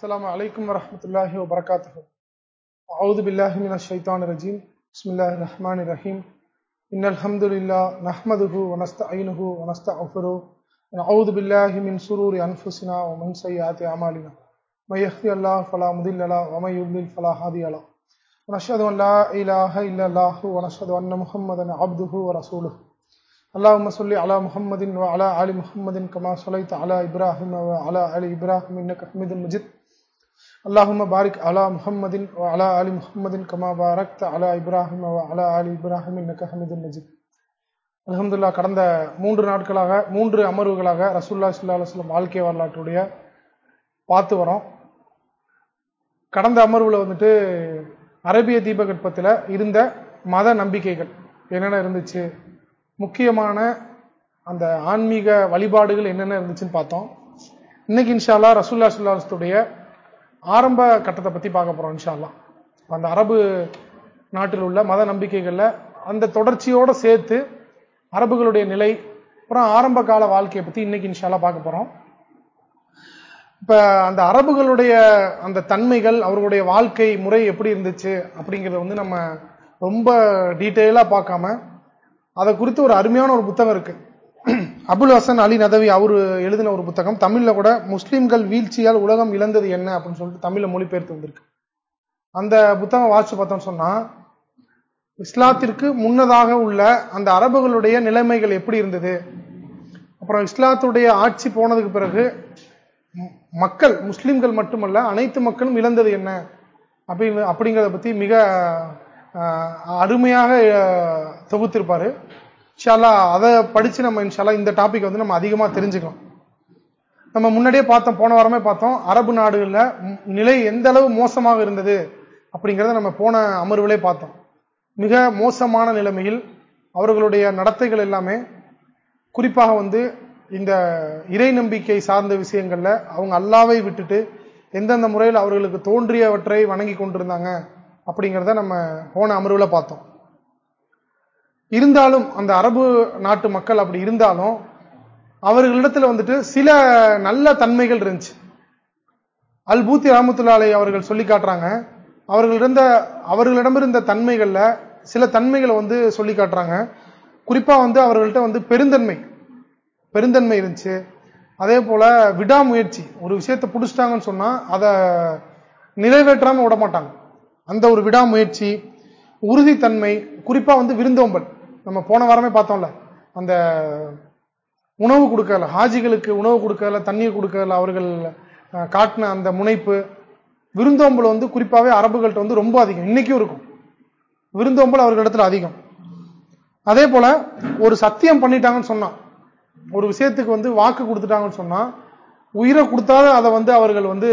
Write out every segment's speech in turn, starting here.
السلام عليكم ورحمة الله وبركاته. أعوذ بالله من الشيطان الرجيم. بسم الله الرحمن الرحيم. إن الحمد لله نحمده ونستعينه ونستغفره ونعوذ بالله من سرور أنفسنا ومن سيئات أعمالنا. من يهدي الله فلا مضل له ومن يضلل فلا هادي له. ونشهد أن لا إله إلا الله ونشهد أن محمدا عبده ورسوله. اللهم صل على محمد وعلى آل محمد كما صليت على إبراهيم وعلى آل إبراهيم إنك حميد مجيد. அல்லாஹும பாரிக் அலா முஹம்மதின் அலா அலி முஹம்மதின் கமா பாரக் அலா இப்ராஹிம் அலா அலி இப்ராஹிம் இன்னக்க ஹமீதின் அலமதுல்லா கடந்த மூன்று நாட்களாக மூன்று அமர்வுகளாக ரசூல்லா சுல்லா அலுவலம் வாழ்க்கை வரலாற்றுடைய பார்த்து வரோம் கடந்த அமர்வுல வந்துட்டு அரபிய தீபகற்பத்தில் இருந்த மத நம்பிக்கைகள் என்னென்ன இருந்துச்சு? முக்கியமான அந்த ஆன்மீக வழிபாடுகள் என்னென்ன இருந்துச்சுன்னு பார்த்தோம். இன்னைக்கு இன்ஷால்லா ரசூல்லா சுல்லாஸ்துடைய ஆரம்ப கட்டத்தை பத்தி பார்க்க போறோம் இன்ஷால்லாம் அந்த அரபு நாட்டில் உள்ள மத நம்பிக்கைகள்ல அந்த தொடர்ச்சியோட சேர்த்து அரபுகளுடைய நிலை அப்புறம் ஆரம்ப கால வாழ்க்கையை பத்தி இன்னைக்கு இன்ஷால்லா பார்க்க போறோம். இப்ப அந்த அரபுகளுடைய அந்த தன்மைகள் அவர்களுடைய வாழ்க்கை முறை எப்படி இருந்துச்சு அப்படிங்கறத வந்து நம்ம ரொம்ப டீட்டெயிலா பார்க்காம அதை குறித்து ஒரு அருமையான ஒரு புத்தகம் இருக்கு. அபுல் ஹசன் அலி நதவி அவர் எழுதின ஒரு புத்தகம். தமிழ்ல கூட முஸ்லிம்கள் வீழ்ச்சியால் உலகம் இழந்தது என்ன அப்படின்னு சொல்லிட்டு தமிழ்ல மொழிபெயர்த்து வந்திருக்கு. அந்த புத்தகம் வாசிச்சு பார்த்தோம்னு சொன்னா இஸ்லாத்திற்கு முன்னதாக உள்ள அந்த அரபுகளுடைய நிலைமைகள் எப்படி இருந்தது? அப்புறம் இஸ்லாத்துடைய ஆட்சி போனதுக்கு பிறகு மக்கள் முஸ்லிம்கள் மட்டுமல்ல அனைத்து மக்களும் இழந்தது என்ன? அப்படின்னு அப்படிங்கிறத பத்தி மிக அருமையாக தொகுத்திருப்பாரு. இன்ஷால்லா அதை படிச்சு நம்ம இன்ஷால்லா இந்த டாபிக் வந்து நம்ம அதிகமா தெரிஞ்சுக்கலாம். நம்ம முன்னாடியே பார்த்தோம் போன வாரமே பார்த்தோம் அரபு நாடுகள்ல நிலை எந்த அளவு மோசமாக இருந்தது அப்படிங்கிறத நம்ம போன அமர்வுலே பார்த்தோம். மிக மோசமான நிலைமையில் அவர்களுடைய நடத்தைகள் எல்லாமே குறிப்பாக வந்து இந்த இறை நம்பிக்கை சார்ந்த விஷயங்கள்ல அவங்க அல்லாவை விட்டுட்டு எந்தெந்த முறையில் அவர்களுக்கு தோன்றியவற்றை வணங்கி கொண்டிருந்தாங்க அப்படிங்கிறத நம்ம போன அமர்வுல பார்த்தோம். இருந்தாலும் அந்த அரபு நாட்டு மக்கள் அப்படி இருந்தாலும் அவர்களிடத்துல வந்துட்டு சில நல்ல தன்மைகள் இருந்துச்சு. அல் பூத்தி ராமத்துல்லாலை அவர்கள் சொல்லி காட்டுறாங்க. அவர்களிருந்த அவர்களிடமிருந்த தன்மைகள்ல சில தன்மைகளை வந்து சொல்லி காட்டுறாங்க. குறிப்பா வந்து அவர்கள்ட்ட வந்து பெருந்தன்மை பெருந்தன்மை இருந்துச்சு. அதே போல விடாமுயற்சி ஒரு விஷயத்தை பிடிச்சிட்டாங்கன்னு சொன்னா அதை நிறைவேற்றாம விட மாட்டாங்க. அந்த ஒரு விடாமுயற்சி உறுதித்தன்மை குறிப்பா வந்து விருந்தோம்பல். நம்ம போன வாரமே பார்த்தோம்ல அந்த உணவு கொடுக்கல ஹாஜிகளுக்கு உணவு கொடுக்கல தண்ணீர் கொடுக்கல அவர்கள் காட்டின அந்த முனைப்பு விருந்தோம்பல் வந்து குறிப்பாகவே அரபுகள்கிட்ட வந்து ரொம்ப அதிகம் இன்னைக்கும் இருக்கும். விருந்தோம்பல் அவர்களிடத்துல அதிகம். அதே போல ஒரு சத்தியம் பண்ணிட்டாங்கன்னு சொன்னான் ஒரு விஷயத்துக்கு வந்து வாக்கு கொடுத்துட்டாங்கன்னு சொன்னா உயிரை கொடுத்தாலும் அதை வந்து அவர்கள் வந்து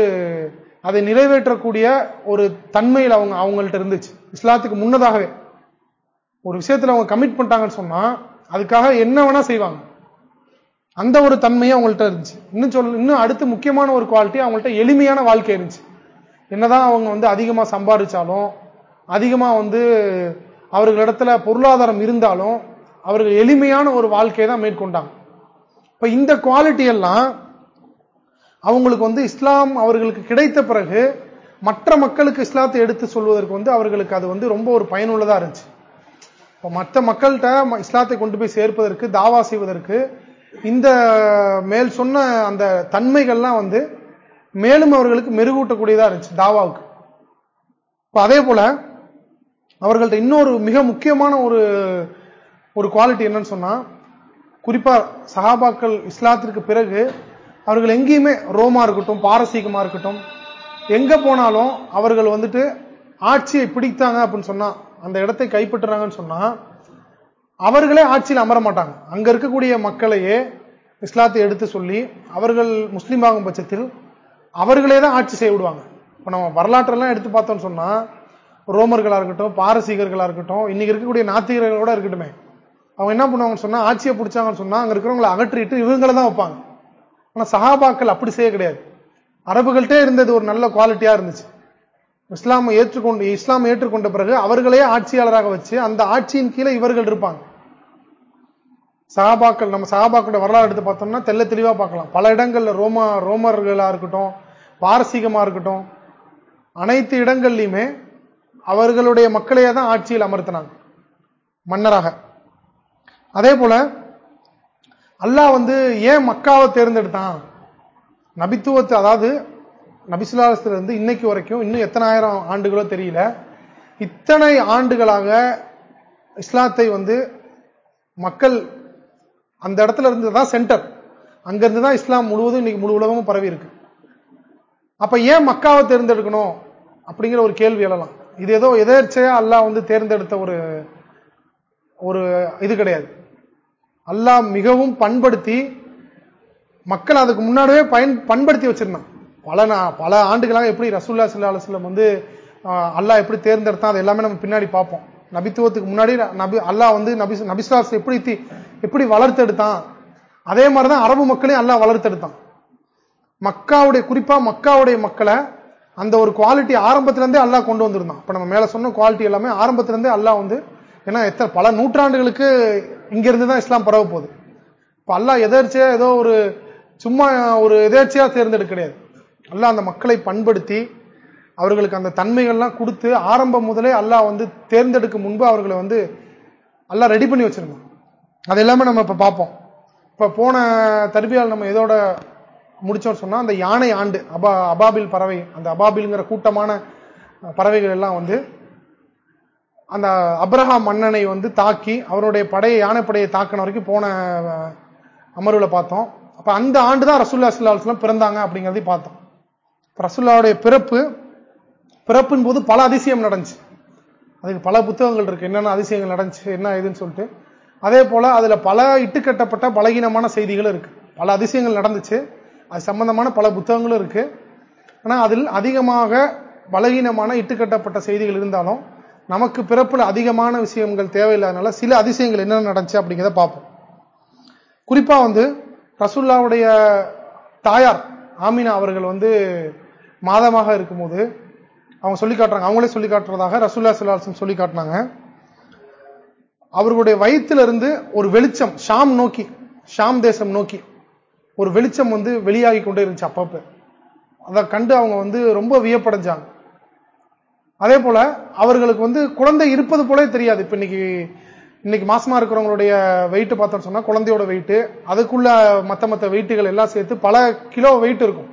அதை நிறைவேற்றக்கூடிய ஒரு தன்மையில் அவங்க அவங்கள்ட்ட இருந்துச்சு. இஸ்லாத்துக்கு முன்னதாகவே. ஒரு விஷயத்துல அவங்க கமிட் பண்ணிட்டாங்கன்னு சொன்னா அதுக்காக என்ன வேணா செய்வாங்க. அந்த ஒரு தன்மையும் அவங்கள்ட்ட இருந்துச்சு. இன்னும் சொல்ல இன்னும் அடுத்து முக்கியமான ஒரு குவாலிட்டி அவங்கள்ட்ட எளிமையான வாழ்க்கை இருந்துச்சு. என்னதான் அவங்க வந்து அதிகமா சம்பாதிச்சாலும் அதிகமா வந்து அவர்களிடத்துல பொருளாதாரம் இருந்தாலும் அவர்கள் எளிமையான ஒரு வாழ்க்கையை தான் மேற்கொண்டாங்க. இப்ப இந்த குவாலிட்டி எல்லாம் அவங்களுக்கு வந்து இஸ்லாம் அவர்களுக்கு கிடைத்த பிறகு மற்ற மக்களுக்கு இஸ்லாத்தை எடுத்து சொல்வதற்கு வந்து அவர்களுக்கு அது வந்து ரொம்ப ஒரு பயனுள்ளதா இருந்துச்சு. இப்போ மற்ற மக்கள்கிட்ட இஸ்லாத்தை கொண்டு போய் சேர்ப்பதற்கு தாவா செய்வதற்கு இந்த மேல் சொன்ன அந்த தன்மைகள்லாம் வந்து மேலும் அவர்களுக்கு மெருகூட்டக்கூடியதா இருந்துச்சு தாவாவுக்கு. இப்போ அதே போல அவர்கள்ட்ட இன்னொரு மிக முக்கியமான ஒரு ஒரு குவாலிட்டி என்னன்னு சொன்னா குறிப்பா சஹாபாக்கள் இஸ்லாத்திற்கு பிறகு அவர்கள் எங்கேயுமே ரோமா இருக்கட்டும் பாரசீகமா இருக்கட்டும் எங்க போனாலும் அவர்கள் வந்துட்டு ஆட்சியை பிடித்தாங்க அப்படின்னு சொன்னா அந்த இடத்தை கைப்பற்றுறாங்கன்னு சொன்னா அவர்களே ஆட்சியில் அமர மாட்டாங்க. அங்க இருக்கக்கூடிய மக்களையே இஸ்லாத்தை எடுத்து சொல்லி அவர்கள் முஸ்லீம் ஆகும் பட்சத்தில் அவர்களே தான் ஆட்சி செய்ய விடுவாங்க. இப்போ நம்ம வரலாற்றெல்லாம் எடுத்து பார்த்தோம்னு சொன்னா ரோமர்களா இருக்கட்டும் பாரசீகர்களா இருக்கட்டும் இன்னைக்கு இருக்கக்கூடிய நாத்திகர்கள் கூட இருக்கட்டுமே. அவங்க என்ன பண்ணுவாங்கன்னு சொன்னா ஆட்சியை பிடிச்சாங்கன்னு சொன்னா அங்க இருக்கிறவங்களை அகற்றிட்டு இவங்களை தான் வைப்பாங்க. ஆனா சஹாபாக்கள் அப்படி செய்ய கிடையாது. அரபுகள்கிட்டே இருந்தது ஒரு நல்ல குவாலிட்டியா இருந்துச்சு. இஸ்லாமை ஏற்றுக்கொண்டு இஸ்லாம் ஏற்றுக்கொண்ட பிறகு அவர்களே ஆட்சியாளராக வச்சு அந்த ஆட்சியின் கீழே இவர்கள் இருப்பாங்க. சகாபாக்கள் நம்ம சகாபாக்களோட வரலாறு எடுத்து பார்த்தோம்னா தெல்ல தெளிவா பார்க்கலாம். பல இடங்கள்ல ரோமா ரோமர்களா இருக்கட்டும் பாரசீகமா இருக்கட்டும் அனைத்து இடங்கள்லையுமே அவர்களுடைய மக்களையே தான் ஆட்சியில் அமர்த்தினாங்க. மன்னராக. அதே போல அல்லாஹ் வந்து ஏன் மக்காவை தேர்ந்தெடுத்தான்? நபித்துவத்தை அதாவது நபிசுலாசத்துல இருந்து இன்னைக்கு வரைக்கும் இன்னும் எத்தனை ஆயிரம் ஆண்டுகளோ தெரியல. இத்தனை ஆண்டுகளாக இஸ்லாத்தை வந்து மக்கள் அந்த இடத்துல இருந்து தான் சென்டர் அங்கிருந்து தான் இஸ்லாம் முழுவதும் இன்னைக்கு முழு உலகமும் பரவி இருக்கு. அப்ப ஏன் மக்காவை தேர்ந்தெடுக்கணும் அப்படிங்கிற ஒரு கேள்வி எழலாம். இது ஏதோ எதேர்ச்சையா அல்லாஹ் வந்து தேர்ந்தெடுத்த ஒரு ஒரு இது கிடையாது. அல்லாஹ் மிகவும் பண்படுத்தி மக்கள் அதுக்கு முன்னாடியே பயன் பண்படுத்தி வச்சிருந்தான். பல பல ஆண்டுகளாக எப்படி ரசூல்லா சல்லா அலுவலம் வந்து அல்லாஹ் எப்படி தேர்ந்தெடுத்தான் அது எல்லாமே நம்ம பின்னாடி பார்ப்போம். நபித்துவத்துக்கு முன்னாடி நபி அல்லாஹ் வந்து நபி நபிஸ்லாஸ் எப்படி எப்படி வளர்த்தெடுத்தான் அதே மாதிரிதான் அரபு மக்களையும் அல்லாஹ் வளர்த்தெடுத்தான். மக்காவுடைய குறிப்பா மக்காவுடைய மக்களை அந்த ஒரு குவாலிட்டி ஆரம்பத்திலிருந்தே அல்லாஹ் கொண்டு வந்திருந்தான். இப்ப நம்ம மேல சொன்ன குவாலிட்டி எல்லாமே ஆரம்பத்திலிருந்தே அல்லாஹ் வந்து ஏன்னா எத்தனை பல நூற்றாண்டுகளுக்கு இங்கிருந்து தான் இஸ்லாம் பரவ போகுது இப்ப அல்லாஹ் எதர்ச்சியா ஏதோ ஒரு சும்மா ஒரு எதேர்ச்சியா தேர்ந்தெடுக்க கிடையாது. அல்லாஹ் அந்த மக்களை பண்படுத்தி அவர்களுக்கு அந்த தன்மைகள்லாம் கொடுத்து ஆரம்பம் முதலே அல்லாஹ் வந்து தேர்ந்தெடுக்கும் முன்பு அவர்களை வந்து எல்லாம் ரெடி பண்ணி வச்சிருந்தோம் அது எல்லாமே நம்ம இப்போ பார்ப்போம். இப்போ போன தர்பியால் நம்ம எதோட முடிச்சோம்னு சொன்னால் அந்த யானை ஆண்டு அபா அபாபில் பறவை அந்த அபாபில்ங்கிற கூட்டமான பறவைகள் எல்லாம் வந்து அந்த அப்ரஹா மன்னனை வந்து தாக்கி அவருடைய படையை யானைப்படையை தாக்கின வரைக்கும் போன அமர்வில் பார்த்தோம். அப்போ அந்த ஆண்டு தான் ரசூல்லா சுல்லாஸ்லாம் பிறந்தாங்க அப்படிங்கிறதையும் பார்த்தோம். ரசுல்லாவுடைய பிறப்பு பிறப்பின் போது பல அதிசயம் நடந்துச்சு. அதுக்கு பல புத்தகங்கள் இருக்கு. என்னென்ன அதிசயங்கள் நடந்துச்சு என்ன ஏதுன்னு சொல்லிட்டு. அதே போல அதுல பல இட்டுக்கட்டப்பட்ட பலகீனமான செய்திகளும் இருக்கு. பல அதிசயங்கள் நடந்துச்சு. அது சம்பந்தமான பல புத்தகங்களும் இருக்கு. ஆனா அதில் அதிகமாக பலகீனமான இட்டுக்கட்டப்பட்ட செய்திகள் இருந்தாலும் நமக்கு பிறப்புல அதிகமான விஷயங்கள் தேவையில்லாதனால சில அதிசயங்கள் என்னென்ன நடந்துச்சு அப்படிங்கிறத பார்ப்போம். குறிப்பா வந்து ரசுல்லாவுடைய தாயார் ஆமினா அவர்கள் வந்து மாதமாக இருக்கும்போது அவங்க சொல்லி காட்டுறாங்க. அவங்களே சொல்லி காட்டுறதாக ரசூல்லா சல்லாஹம் சொல்லி காட்டினாங்க. அவர்களுடைய வயிற்றுல இருந்து ஒரு வெளிச்சம் ஷாம் நோக்கி ஷாம் தேசம் நோக்கி ஒரு வெளிச்சம் வந்து வெளியாகி கொண்டே இருந்துச்சு அப்பப்ப. அதை கண்டு அவங்க வந்து ரொம்ப வியப்படைஞ்சாங்க. அதே போல அவர்களுக்கு வந்து குழந்தை இருப்பது போலே தெரியாது. இப்ப இன்னைக்கு இன்னைக்கு மாசமா இருக்கிறவங்களுடைய வெயிட் பார்த்தோம்னு சொன்னா குழந்தையோட வெயிட் அதுக்குள்ள மத்த மத்த வெயிட்டுகள் எல்லாம் சேர்த்து பல கிலோ வெயிட் இருக்கும்.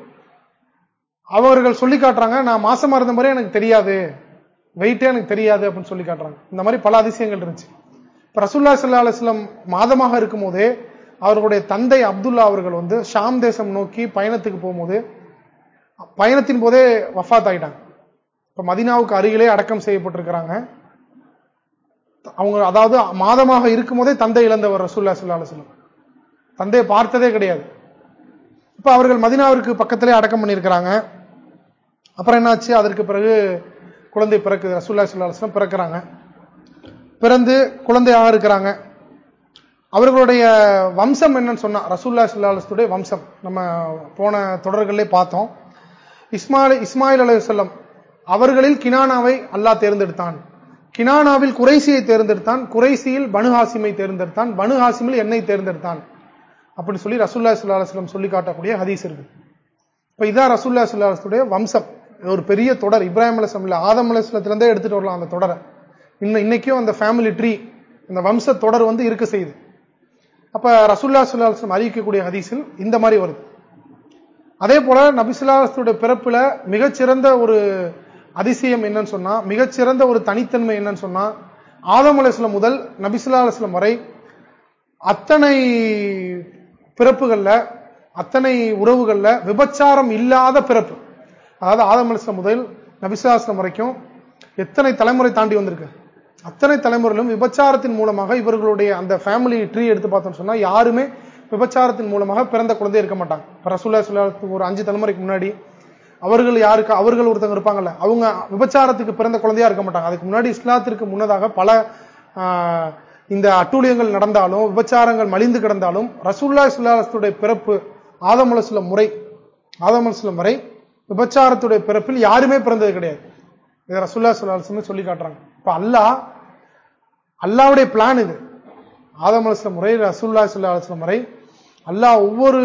அவர்கள் சொல்லி காட்டுறாங்க நான் மாசமா இருந்த மாதிரி எனக்கு தெரியாது. வெயிட்டே எனக்கு தெரியாது அப்படின்னு சொல்லி காட்டுறாங்க. இந்த மாதிரி பல அதிசயங்கள் இருந்துச்சு. இப்ப ரசூல்லா சல்லா அலுவலம் மாதமாக இருக்கும் போதே அவர்களுடைய தந்தை அப்துல்லா அவர்கள் வந்து ஷாம் தேசம் நோக்கி பயணத்துக்கு போகும்போது பயணத்தின் போதே வஃத் ஆயிட்டாங்க. இப்ப மதினாவுக்கு அருகிலே அடக்கம் செய்யப்பட்டிருக்கிறாங்க. அவங்க அதாவது மாதமாக இருக்கும் போதே தந்தை இழந்தவர் ரசூல்லா சல்லா அலுவலம் தந்தையை பார்த்ததே கிடையாது. இப்ப அவர்கள் மதினாவிற்கு பக்கத்திலே அடக்கம் பண்ணியிருக்கிறாங்க. அப்புறம் என்னாச்சு? அதற்கு பிறகு குழந்தை பிறக்குது ரசூல்லா சுல்லாஸ்லாம் பிறக்கிறாங்க. பிறந்து குழந்தையாக இருக்கிறாங்க. அவர்களுடைய வம்சம் என்னன்னு சொன்னா ரசூல்லா சுல்லாஸ்துடைய வம்சம். நம்ம போன தொடர்களே பார்த்தோம். இஸ்மாயில் இஸ்மாயில் அலி சொல்லம் அவர்களில் கினானாவை அல்லாஹ் தேர்ந்தெடுத்தான். கினானாவில் குறைசியை தேர்ந்தெடுத்தான். குறைசியில் பனு ஹாசிமை தேர்ந்தெடுத்தான். பனு ஹாசிமில் என்னை தேர்ந்தெடுத்தான். அப்படின்னு சொல்லி ரசூல்லா சுல்லாஸ்லம் சொல்லி காட்டக்கூடிய ஹதீஸ் இருக்கு. இப்ப இதான் ரசூல்லா சுல்லாஸ்லுடைய வம்சம். ஒரு பெரிய தொடர். இப்ராஹிம் இல்ல ஆதம் அலிஸ்லத்திலிருந்தே எடுத்துட்டு வரலாம் அந்த தொடரை. இன்னும் இன்னைக்கும் அந்த ஃபேமிலி ட்ரீ அந்த வம்ச தொடர் வந்து இருக்க செய்யுது. அப்ப ரசூல்லா சுல்லாஸ்லம் அறிவிக்கக்கூடிய ஹதீஸில் இந்த மாதிரி வருது. அதே போல நபிசுல்லாஸ்லுடைய பிறப்புல மிகச்சிறந்த ஒரு அதிசயம் என்னன்னு சொன்னா மிகச்சிறந்த ஒரு தனித்தன்மை என்னன்னு சொன்னா ஆதம் முதல் நபிசுல்லா அலுவலம் வரை அத்தனை பிறப்புகள்ல அத்தனை உறவுகள்ல விபச்சாரம் இல்லாத பிறப்பு. அதாவது ஆதம் முதல் நபிசாசனம் வரைக்கும் எத்தனை தலைமுறை தாண்டி வந்திருக்கு? அத்தனை தலைமுறையிலும் விபச்சாரத்தின் மூலமாக இவர்களுடைய அந்த ஃபேமிலி ட்ரீ எடுத்து பார்த்தோம்னு சொன்னா யாருமே விபச்சாரத்தின் மூலமாக பிறந்த குழந்தை இருக்க மாட்டாங்க. ரசூல்லா சுல்லாத்துக்கு ஒரு அஞ்சு தலைமுறைக்கு முன்னாடி அவர்கள் யாருக்கு அவர்கள் ஒருத்தவங்க இருப்பாங்கல்ல அவங்க விபச்சாரத்துக்கு பிறந்த குழந்தையா இருக்க மாட்டாங்க. அதுக்கு முன்னாடி இஸ்லாத்திற்கு முன்னதாக பல இந்த அட்டூழியங்கள் நடந்தாலும் விபச்சாரங்கள் மலிந்து கிடந்தாலும் ரசூல்லா சுல்லாத்துடைய பிறப்பு ஆதம் முறை ஆதம் அலுவலம் வரை விபச்சாரத்துடைய பிறப்பில் யாருமே பிறந்தது கிடையாது. இதை ரசூல்லா சுல்லாஸ்லமே சொல்லி காட்டுறாங்க. இப்ப அல்லாஹ் அல்லாவுடைய பிளான் இது. ஆதம் அலுவலம் முறை ரசூல்லா சுல்லா அலுவலம் முறை அல்லாஹ் ஒவ்வொரு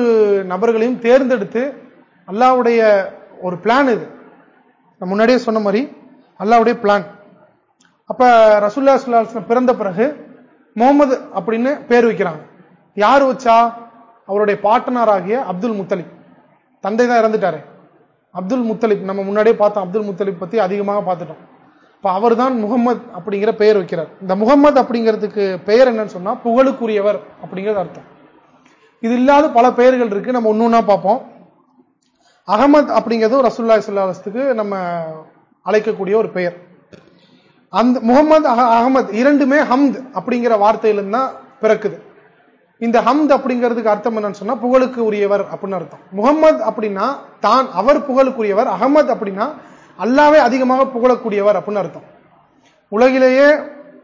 நபர்களையும் தேர்ந்தெடுத்து அல்லாவுடைய ஒரு பிளான் இது. நான் முன்னாடியே சொன்ன மாதிரி அல்லாவுடைய பிளான் அப்ப ரசுல்லா சுல்லாஸ்லம் பிறந்த பிறகு முகமது அப்படின்னு பேர் வைக்கிறாங்க. யார் வச்சா? அவருடைய பாட்டனாராகிய அப்துல் முத்தலிப். தந்தை தான் இறந்துட்டாரு. அப்துல் முத்தலிப் நம்ம முன்னாடியே பார்த்தோம் அப்துல் முத்தலிப் பத்தி அதிகமாக பார்த்துட்டோம். இப்போ அவர் தான் முகமது அப்படிங்கிற பெயர் வைக்கிறார். இந்த முகமது அப்படிங்கிறதுக்கு பெயர் என்னன்னு சொன்னா புகழுக்குரியவர் அப்படிங்கிறது அர்த்தம். இது இல்லாத பல பெயர்கள் இருக்கு நம்ம ஒன்னொன்னா பார்ப்போம். அகமது அப்படிங்கிறதும் ரசுல்லா சுல்லாஸ்துக்கு நம்ம அழைக்கக்கூடிய ஒரு பெயர். அந்த முகமது அகமது இரண்டுமே ஹம்த் அப்படிங்கிற வார்த்தையிலிருந்து தான் பிறக்குது. இந்த ஹம்த் அப்படிங்கிறதுக்கு அர்த்தம் என்னன்னு சொன்னா புகழுக்கு உரியவர் அப்படின்னு அர்த்தம். முகமது அப்படின்னா தான் அவர் புகழுக்குரியவர். அகமது அப்படின்னா அல்லாவே அதிகமாக புகழக்கூடியவர் அப்படின்னு அர்த்தம். உலகிலேயே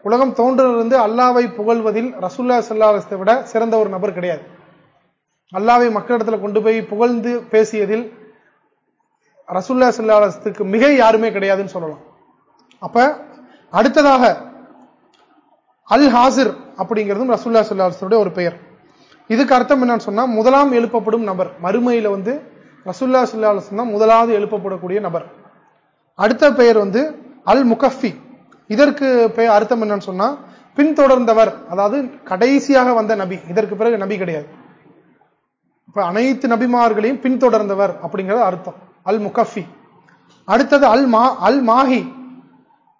உலகம் தோன்றிலிருந்து அல்லாவை புகழ்வதில் ரசுல்லா சல்லாஹத்தை விட சிறந்த ஒரு நபர் கிடையாது. அல்லாவை மக்களிடத்துல கொண்டு போய் புகழ்ந்து பேசியதில் ரசுல்லா சல்லாஹத்துக்கு மிக யாருமே கிடையாதுன்னு சொல்லலாம். அப்ப அடுத்ததாக அல் ஹாசிர் அப்படிங்கிறதும் ரசுல்லா சல்லாஹத்துடைய ஒரு பெயர். இதுக்கு அர்த்தம் என்னன்னு சொன்னா முதலாம் எழுப்பப்படும் நபர். மறுமையில வந்து ரசுல்லா சல்லாஹம் தான் முதலாவது எழுப்பப்படக்கூடிய நபர். அடுத்த பெயர் வந்து அல் முகஃபி இதற்கு பெயர் அர்த்தம் என்னன்னு சொன்னா பின்தொடர்ந்தவர் அதாவது கடைசியாக வந்த நபி. இதற்கு பிறகு நபி கிடையாது. இப்ப அனைத்து நபிமார்களையும் பின்தொடர்ந்தவர் அப்படிங்கிறது அர்த்தம். அல் முகஃபி அடுத்தது அல் மா அல் மாஹி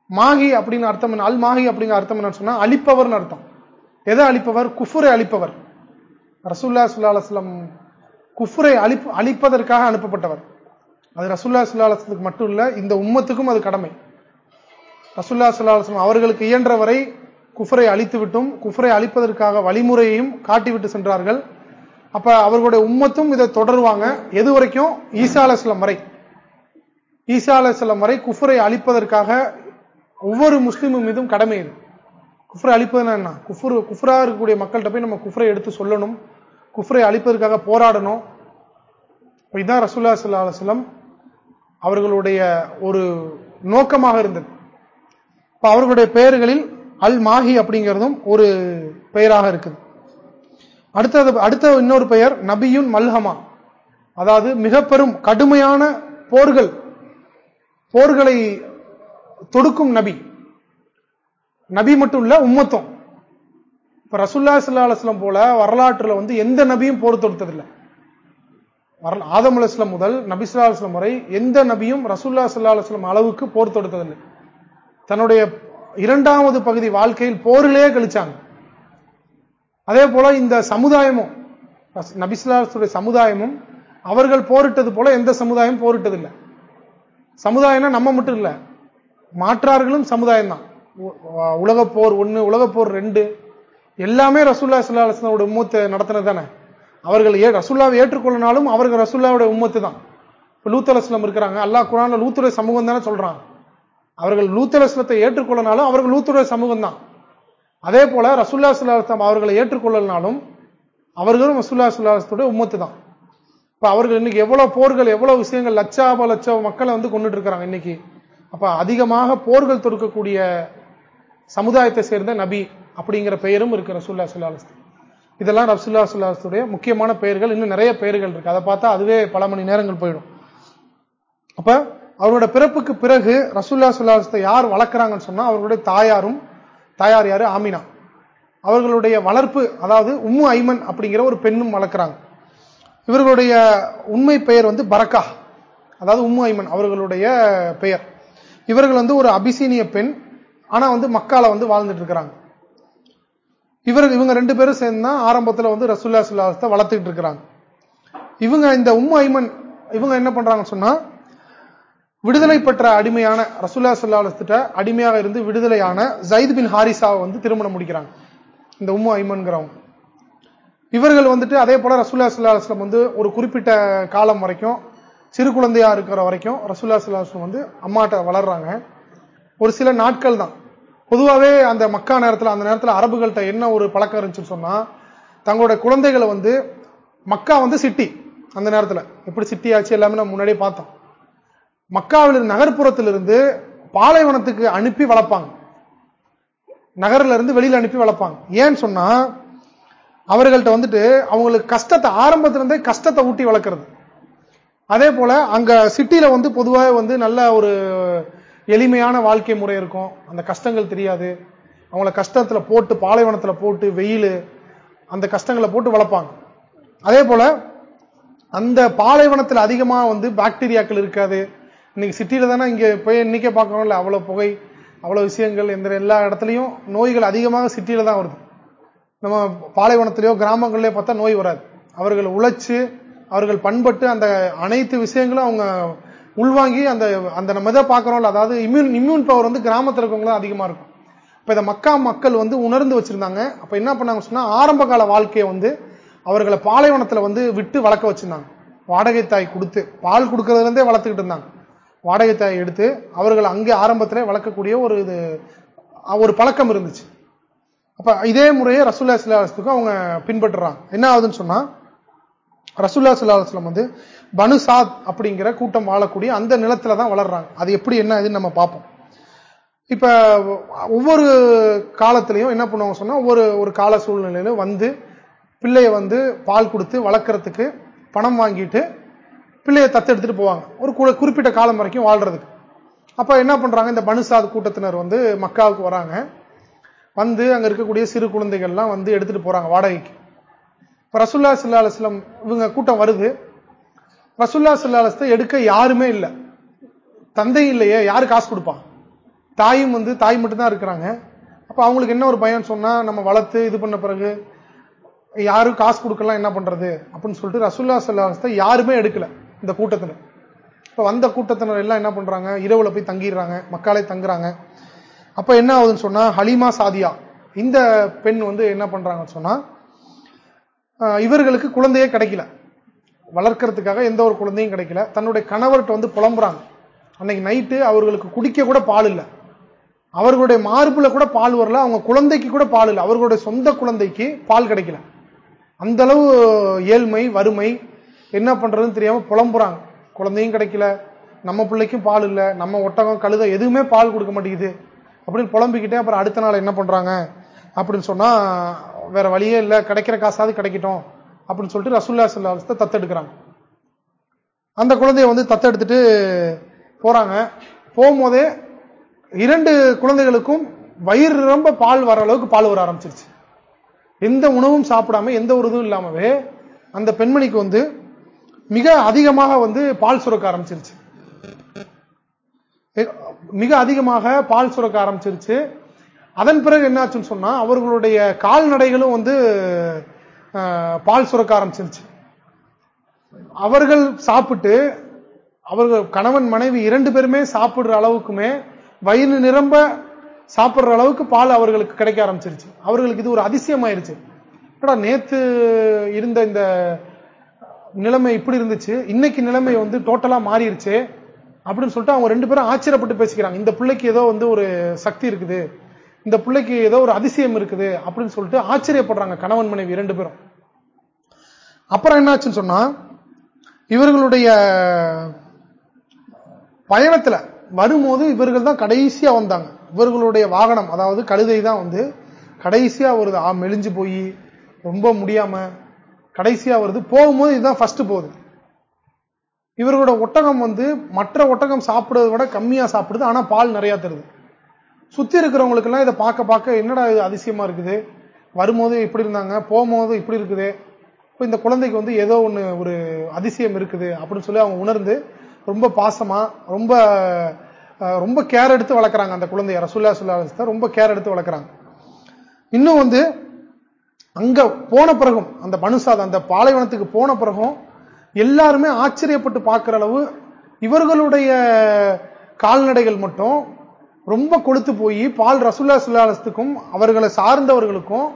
மாஹி அப்படின்னு அர்த்தம் என்ன? அல் மாஹி அப்படிங்கிற அர்த்தம் என்னன்னு சொன்னா அழிப்பவர்னு அர்த்தம். எதை அழிப்பவர்? குஃபுரை அழிப்பவர். ரசூல்லா சுல்லா அலுவலம் குஃபுரை அழிப்பு அழிப்பதற்காக அனுப்பப்பட்டவர். அது ரசூல்லா சுல்லா அலுவலத்துக்கு மட்டும் இல்ல இந்த உம்மத்துக்கும் அது கடமை. ரசூல்லா சுல்லா அலுவலம் அவர்களுக்கு இயன்றவரை குஃபரை அழித்து விட்டும் குஃபரை அழிப்பதற்காக வழிமுறையையும் காட்டிவிட்டு சென்றார்கள். அப்ப அவர்களுடைய உம்மத்தும் இதை தொடருவாங்க. எது வரைக்கும்? ஈசா அலுவலம் வரை. ஈசா அலுவலம் வரை குஃபரை அழிப்பதற்காக ஒவ்வொரு முஸ்லீமும் மீதும் கடமை இது. குஃப்ரை அழிப்பதுனா என்ன? குஃபுர் குஃப்ரா இருக்கக்கூடிய மக்கள்கிட்ட போய் நம்ம குஃப்ரை எடுத்து சொல்லணும். குஃப்ரை அழிப்பதற்காக போராடணும். இதுதான் ரசூல்லா சல்லா அலுவலம் அவர்களுடைய ஒரு நோக்கமாக இருந்தது. இப்ப அவர்களுடைய பெயர்களில் அல் மாஹி அப்படிங்கிறதும் ஒரு பெயராக இருக்குது. அடுத்தது அடுத்த இன்னொரு பெயர் நபியுன் மல்ஹமா. அதாவது மிக பெரும் கடுமையான போர்கள். போர்களை தொடுக்கும் நபி. நபி மட்டும் இல்ல உம்மத்தும். இப்ப ரசுல்லா சல்லா அலுவலம் போல வரலாற்றுல வந்து எந்த நபியும் போர் தொடுத்ததில்லை. ஆதம் அலுவலம் முதல் நபி சொல்லா அலுவலம் வரை எந்த நபியும் ரசுல்லா சல்லா அலுவலம் அளவுக்கு போர் தொடுத்ததில்லை. தன்னுடைய இரண்டாவது பகுதி வாழ்க்கையில் போரிலேயே கழிச்சாங்க. அதே போல இந்த சமுதாயமும் நபிசுல்லாசுடைய சமுதாயமும் அவர்கள் போரிட்டது போல எந்த சமுதாயம் போரிட்டதில்லை. சமுதாயம்னா நம்ம மட்டும் இல்ல மாற்றார்களும் சமுதாயம் தான் உலக போர் ஒன்னு உலக போர் ரெண்டு எல்லாமே ரசூல்லா சுல்லா அலுவலோட உம்மத்தை நடத்தினது தானே? அவர்கள் ஏ ரசூல்லாவை ஏற்றுக்கொள்ளனாலும் அவர்கள் ரசுல்லாவுடைய உம்மத்து தான். இப்போ லூத் இருக்கிறாங்க அல்லாஹ் குரான்ல லூத்துடைய சமூகம் தானே சொல்றான் அவர்கள் லூத்தலஸ்லத்தை ஏற்றுக்கொள்ளனாலும் அவர்கள் லூத்துடைய சமூகம் தான். அதே போல ரசூல்லா சுல்லாஸ்லாம் அவர்களை ஏற்றுக்கொள்ளனாலும் அவர்களும் ரசூல்லா சுல்லாஸ்துடைய உம்மத்து தான். இப்ப அவர்கள் இன்னைக்கு எவ்வளவு போர்கள் எவ்வளவு விஷயங்கள் லட்சாப லட்சம் மக்களை வந்து கொண்டுட்டு இருக்கிறாங்க இன்னைக்கு. அப்ப அதிகமாக போர்கள் தொடுக்கக்கூடிய சமுதாயத்தை சேர்ந்த நபி அப்படிங்கிற பெயரும் இருக்கு ரசூல்லா சுல்லாஸ்து இதெல்லாம் ரசூல்லா சுல்லாஸ்துடைய முக்கியமான பெயர்கள். இன்னும் நிறைய பெயர்கள் இருக்கு. அதை பார்த்தா அதுவே பல மணி நேரங்கள் போயிடும். அப்ப அவரோட பிறப்புக்கு பிறகு ரசூல்லா சுல்லாஸ்தை யார் வளர்க்குறாங்கன்னு சொன்னா அவர்களுடைய தாயாரும் தாயார் யாரு? ஆமினா. அவர்களுடைய வளர்ப்பு அதாவது உம்மு ஐமன் அப்படிங்கிற ஒரு பெண்ணும் வளர்க்குறாங்க. இவர்களுடைய உண்மை பெயர் வந்து பரக்கா. அதாவது உம்மு ஐமன் அவர்களுடைய பெயர். இவர்கள் வந்து ஒரு அபிசீனிய பெண் ஆனா வந்து மக்கால வந்து வாழ்ந்துட்டு இருக்கிறாங்க. இவர்கள் இவங்க ரெண்டு பேரும் சேர்ந்து தான் ஆரம்பத்தில் வந்து ரசுல்லா சுல்லாசத்தை வளர்த்துக்கிட்டு இருக்கிறாங்க. இவங்க இந்த உம்மு ஐமன் இவங்க என்ன பண்றாங்கன்னு சொன்னா விடுதலை பெற்ற அடிமையான ரசுல்லா சல்லாஹிட்ட அடிமையாக இருந்து விடுதலையான ஜயித் பின் ஹாரிசாவை வந்து திருமணம் முடிக்கிறாங்க இந்த உம்மு ஐமன்கிறவங்க. இவர்கள் வந்துட்டு அதே போல ரசுல்லா சல்லா அலுவலம் வந்து ஒரு குறிப்பிட்ட காலம் வரைக்கும் சிறு குழந்தையா இருக்கிற வரைக்கும் ரசூல்லா சல்லா வந்து அம்மாட்ட வளர்றாங்க. ஒரு சில நாட்கள் தான். பொதுவாகவே அந்த மக்கா நேரத்தில் அந்த நேரத்தில் அரபுகள்கிட்ட என்ன ஒரு பழக்கம் இருந்துச்சுன்னு சொன்னா தங்களோட குழந்தைகளை வந்து மக்கா வந்து சிட்டி அந்த நேரத்தில். எப்படி சிட்டி ஆச்சு எல்லாமே நம்ம முன்னாடியே பார்த்தோம். மக்காவில் நகர்ப்புறத்திலிருந்து பாலைவனத்துக்கு அனுப்பி வளர்ப்பாங்க. நகரில் இருந்து வெளியில் அனுப்பி வளர்ப்பாங்க. ஏன்னு சொன்னா அவர்கள்ட்ட வந்துட்டு அவங்களுக்கு கஷ்டத்தை ஆரம்பத்திலிருந்தே கஷ்டத்தை ஊட்டி வளர்க்கறது. அதே போல அங்க சிட்டியில வந்து பொதுவாக வந்து நல்ல ஒரு எளிமையான வாழ்க்கை முறை இருக்கும். அந்த கஷ்டங்கள் தெரியாது. அவங்கள கஷ்டத்துல போட்டு பாலைவனத்துல போட்டு வெயில் அந்த கஷ்டங்களை போட்டு வளர்ப்பாங்க. அதே போல அந்த பாலைவனத்தில் அதிகமா வந்து பாக்டீரியாக்கள் இருக்காது. இன்னைக்கு சிட்டியில தானே இங்க போய் இன்னைக்கே பார்க்கறோம்ல அவ்வளவு புகை அவ்வளவு விஷயங்கள் எந்த எல்லா இடத்துலையும் நோய்கள் அதிகமாக சிட்டியில தான் வருது. நம்ம பாலைவனத்திலேயோ கிராமங்கள்லயோ பார்த்தா நோய் வராது. அவர்கள் உழைச்சு அவர்கள் பண்பட்டு அந்த அனைத்து விஷயங்களும் அவங்க உள்வாங்கி அந்த அந்த நம்ம இதை பார்க்குறோம்ல அதாவது இம்யூன் இம்யூன் பவர் வந்து கிராமத்தில் இருக்கவங்களும் அதிகமாக இருக்கும். இப்போ இதை மக்கா மக்கள் வந்து உணர்ந்து வச்சிருந்தாங்க. அப்போ என்ன பண்ணாங்க சொன்னால் ஆரம்ப கால வாழ்க்கையை வந்து அவர்களை பாலைவனத்தில் வந்து விட்டு வளர்க்க வச்சிருந்தாங்க. வாடகை தாய் கொடுத்து பால் கொடுக்கறதுலேருந்தே வளர்த்துக்கிட்டு இருந்தாங்க. வாடகை தாய் எடுத்து அவர்கள் அங்கே ஆரம்பத்தில் வளர்க்கக்கூடிய ஒரு இது ஒரு பழக்கம் இருந்துச்சு. அப்போ இதே முறையை ரசூல்லா சிலாஸ்துக்கும் அவங்க பின்பற்றுறாங்க. என்ன ஆகுதுன்னு சொன்னால் ரசூல்லா சுல்லாஸ்லம் வந்து பனுசாத் அப்படிங்கிற கூட்டம் வாழக்கூடிய அந்த நிலத்துல தான் வளர்றாங்க. அது எப்படி என்ன இதுன்னு நம்ம பார்ப்போம். இப்ப ஒவ்வொரு காலத்திலையும் என்ன பண்ணுவாங்க சொன்னா ஒவ்வொரு ஒரு கால சூழ்நிலையில வந்து பிள்ளைய வந்து பால் கொடுத்து வளர்க்கறதுக்கு பணம் வாங்கிட்டு பிள்ளைய தத்தெடுத்துட்டு போவாங்க. ஒரு குறிப்பிட்ட காலம் வரைக்கும் வாழ்றதுக்கு. அப்ப என்ன பண்றாங்க இந்த பனுசாத் கூட்டத்தினர் வந்து மக்காவுக்கு வராங்க. வந்து அங்க இருக்கக்கூடிய சிறு குழந்தைகள்லாம் வந்து எடுத்துட்டு போறாங்க வாடகைக்கு. ரசுல்லா சல்லா அலுவலம் இவங்க கூட்டம் வருது. ரசுல்லா சல்லா அலுவலத்தை எடுக்க யாருமே இல்லை. தந்தை இல்லையே யாரு காசு கொடுப்பான்? தாயும் வந்து தாய் மட்டும்தான் இருக்கிறாங்க. அப்ப அவங்களுக்கு என்ன ஒரு பயம் சொன்னா நம்ம வளர்த்து இது பண்ண பிறகு யாரும் காசு கொடுக்கலாம் என்ன பண்றது? அப்படின்னு சொல்லிட்டு ரசுல்லா சல்லாஹத்தை யாருமே எடுக்கல இந்த கூட்டத்தினர் இப்ப வந்த கூட்டத்தினர் எல்லாம் என்ன பண்றாங்க? இரவுல போய் தங்கிடுறாங்க மக்களே தங்குறாங்க. அப்ப என்ன ஆகுதுன்னு சொன்னா ஹலிமா சாதியா இந்த பெண் வந்து என்ன பண்றாங்கன்னு சொன்னா இவர்களுக்கு குழந்தையே கிடைக்கல. வளர்க்கறதுக்காக எந்த ஒரு குழந்தையும் கிடைக்கல. தன்னுடைய கணவர்கிட்ட வந்து புலம்புறாங்க. அன்னைக்கு நைட்டு அவர்களுக்கு குடிக்க கூட பால் இல்லை. அவர்களுடைய மார்புல கூட பால் வரல. அவங்க குழந்தைக்கு கூட பால் இல்லை. அவர்களுடைய சொந்த குழந்தைக்கு பால் கிடைக்கல. அந்த அளவு ஏழ்மை வறுமை என்ன பண்றதுன்னு தெரியாம புலம்புறாங்க. குழந்தையும் கிடைக்கல. நம்ம பிள்ளைக்கும் பால் இல்லை. நம்ம ஒட்டகம் கழுத எதுவுமே பால் கொடுக்க மாட்டேங்குது. அப்படின்னு புலம்பிக்கிட்டே அப்புறம் அடுத்த நாள் என்ன பண்றாங்க? அப்படின்னு சொன்னா வேற வழியே இல்லை கிடைக்கிற காசாவது கிடைக்கட்டும் அப்படின்னு சொல்லிட்டு ரசுல்லா சல்லாஸ்த தத்தெடுக்கிறாங்க அந்த குழந்தைய வந்து தத்தெடுத்துட்டு போறாங்க. போகும்போதே இரண்டு குழந்தைகளுக்கும் வயிறு ரொம்ப பால் வர அளவுக்கு பால் வர ஆரம்பிச்சிருச்சு. எந்த உணவும் சாப்பிடாம எந்த ஒரு இதுவும் இல்லாமவே அந்த பெண்மணிக்கு வந்து மிக அதிகமாக வந்து பால் சுரக்க ஆரம்பிச்சிருச்சு. மிக அதிகமாக பால் சுரக்க ஆரம்பிச்சிருச்சு. அதன் பிறகு என்னாச்சுன்னு சொன்னா அவர்களுடைய கால்நடைகளும் வந்து பால் சுரக்க ஆரம்பிச்சிருச்சு. அவர்கள் சாப்பிட்டு அவர்கள் கணவன் மனைவி இரண்டு பேருமே சாப்பிடுற அளவுக்குமே வயிறு நிரம்ப சாப்பிடுற அளவுக்கு பால் அவர்களுக்கு கிடைக்க ஆரம்பிச்சிருச்சு. அவர்களுக்கு இது ஒரு அதிசயம் ஆயிருச்சு நேத்து இருந்த இந்த நிலைமை இப்படி இருந்துச்சு இன்னைக்கு நிலைமை வந்து டோட்டலா மாறிடுச்சு அப்படின்னு சொல்லிட்டு அவங்க ரெண்டு பேரும் ஆச்சரியப்பட்டு பேசிக்கிறாங்க. இந்த பிள்ளைக்கு ஏதோ வந்து ஒரு சக்தி இருக்குது. இந்த பிள்ளைக்கு ஏதோ ஒரு அதிசயம் இருக்குது அப்படின்னு சொல்லிட்டு ஆச்சரியப்படுறாங்க கணவன் மனைவி இரண்டு பேரும். அப்புறம் என்னாச்சுன்னு சொன்னா இவர்களுடைய பயணத்துல வரும்போது இவர்கள் தான் கடைசியா வந்தாங்க. இவர்களுடைய வாகனம் அதாவது கழுதை தான் வந்து கடைசியா வருது. ஆ மெலிஞ்சு போய் ரொம்ப முடியாம கடைசியா வருது. போகும்போது இதுதான் ஃபர்ஸ்ட் போகுது. இவர்களோட ஒட்டகம் வந்து மற்ற ஒட்டகம் சாப்பிடுறத விட கம்மியா சாப்பிடுது ஆனா பால் நிறைய தருது. சுத்தி இருக்கிறவங்களுக்கு எல்லாம் இதை பார்க்க பார்க்க என்னடா இது அதிசயமா இருக்குது? வரும்போது இப்படி இருந்தாங்க போகும்போது இப்படி இருக்குது. இப்போ இந்த குழந்தைக்கு வந்து ஏதோ ஒன்று ஒரு அதிசயம் இருக்குது அப்படின்னு சொல்லி அவங்க உணர்ந்து ரொம்ப பாசமா ரொம்ப ரொம்ப கேர் எடுத்து வளர்க்குறாங்க அந்த குழந்தைய. ரசுல்லா சுல்லா ரொம்ப கேர் எடுத்து வளர்க்குறாங்க. இன்னும் வந்து அங்க போன பிறகும் அந்த மனுசாத் அந்த பாலைவனத்துக்கு போன பிறகும் எல்லாருமே ஆச்சரியப்பட்டு பார்க்கிற அளவு இவர்களுடைய கால்நடைகள் மட்டும் ரொம்ப கொளுத்து போய் பால் ரசுல்லா சுல்லாலத்துக்கும் அவர்களை சார்ந்தவர்களுக்கும்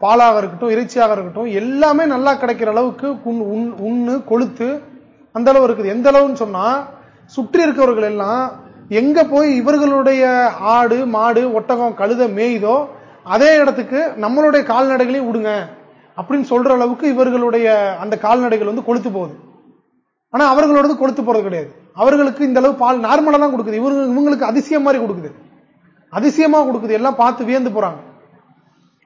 பாலாக இருக்கட்டும் இறைச்சியாக இருக்கட்டும் எல்லாமே நல்லா கிடைக்கிற அளவுக்கு உண்ணு கொளுத்து அந்த அளவு இருக்குது. எந்த அளவுன்னு சொன்னா சுற்றி இருக்கிறவர்கள் எல்லாம் எங்க போய் இவர்களுடைய ஆடு மாடு ஒட்டகம் கழுத மேய்தோ அதே இடத்துக்கு நம்மளுடைய கால்நடைகளையும் விடுங்க அப்படின்னு சொல்ற அளவுக்கு இவர்களுடைய அந்த கால்நடைகள் வந்து கொளுத்து போகுது. ஆனா அவர்களோடது கொடுத்து போறது கிடையாது. அவர்களுக்கு இந்த அளவு பால் நார்மலா தான் கொடுக்குது. இவங்க இவங்களுக்கு அதிசயம் மாதிரி கொடுக்குது. அதிசயமா கொடுக்குது. எல்லாம் பார்த்து வியந்து போறாங்க.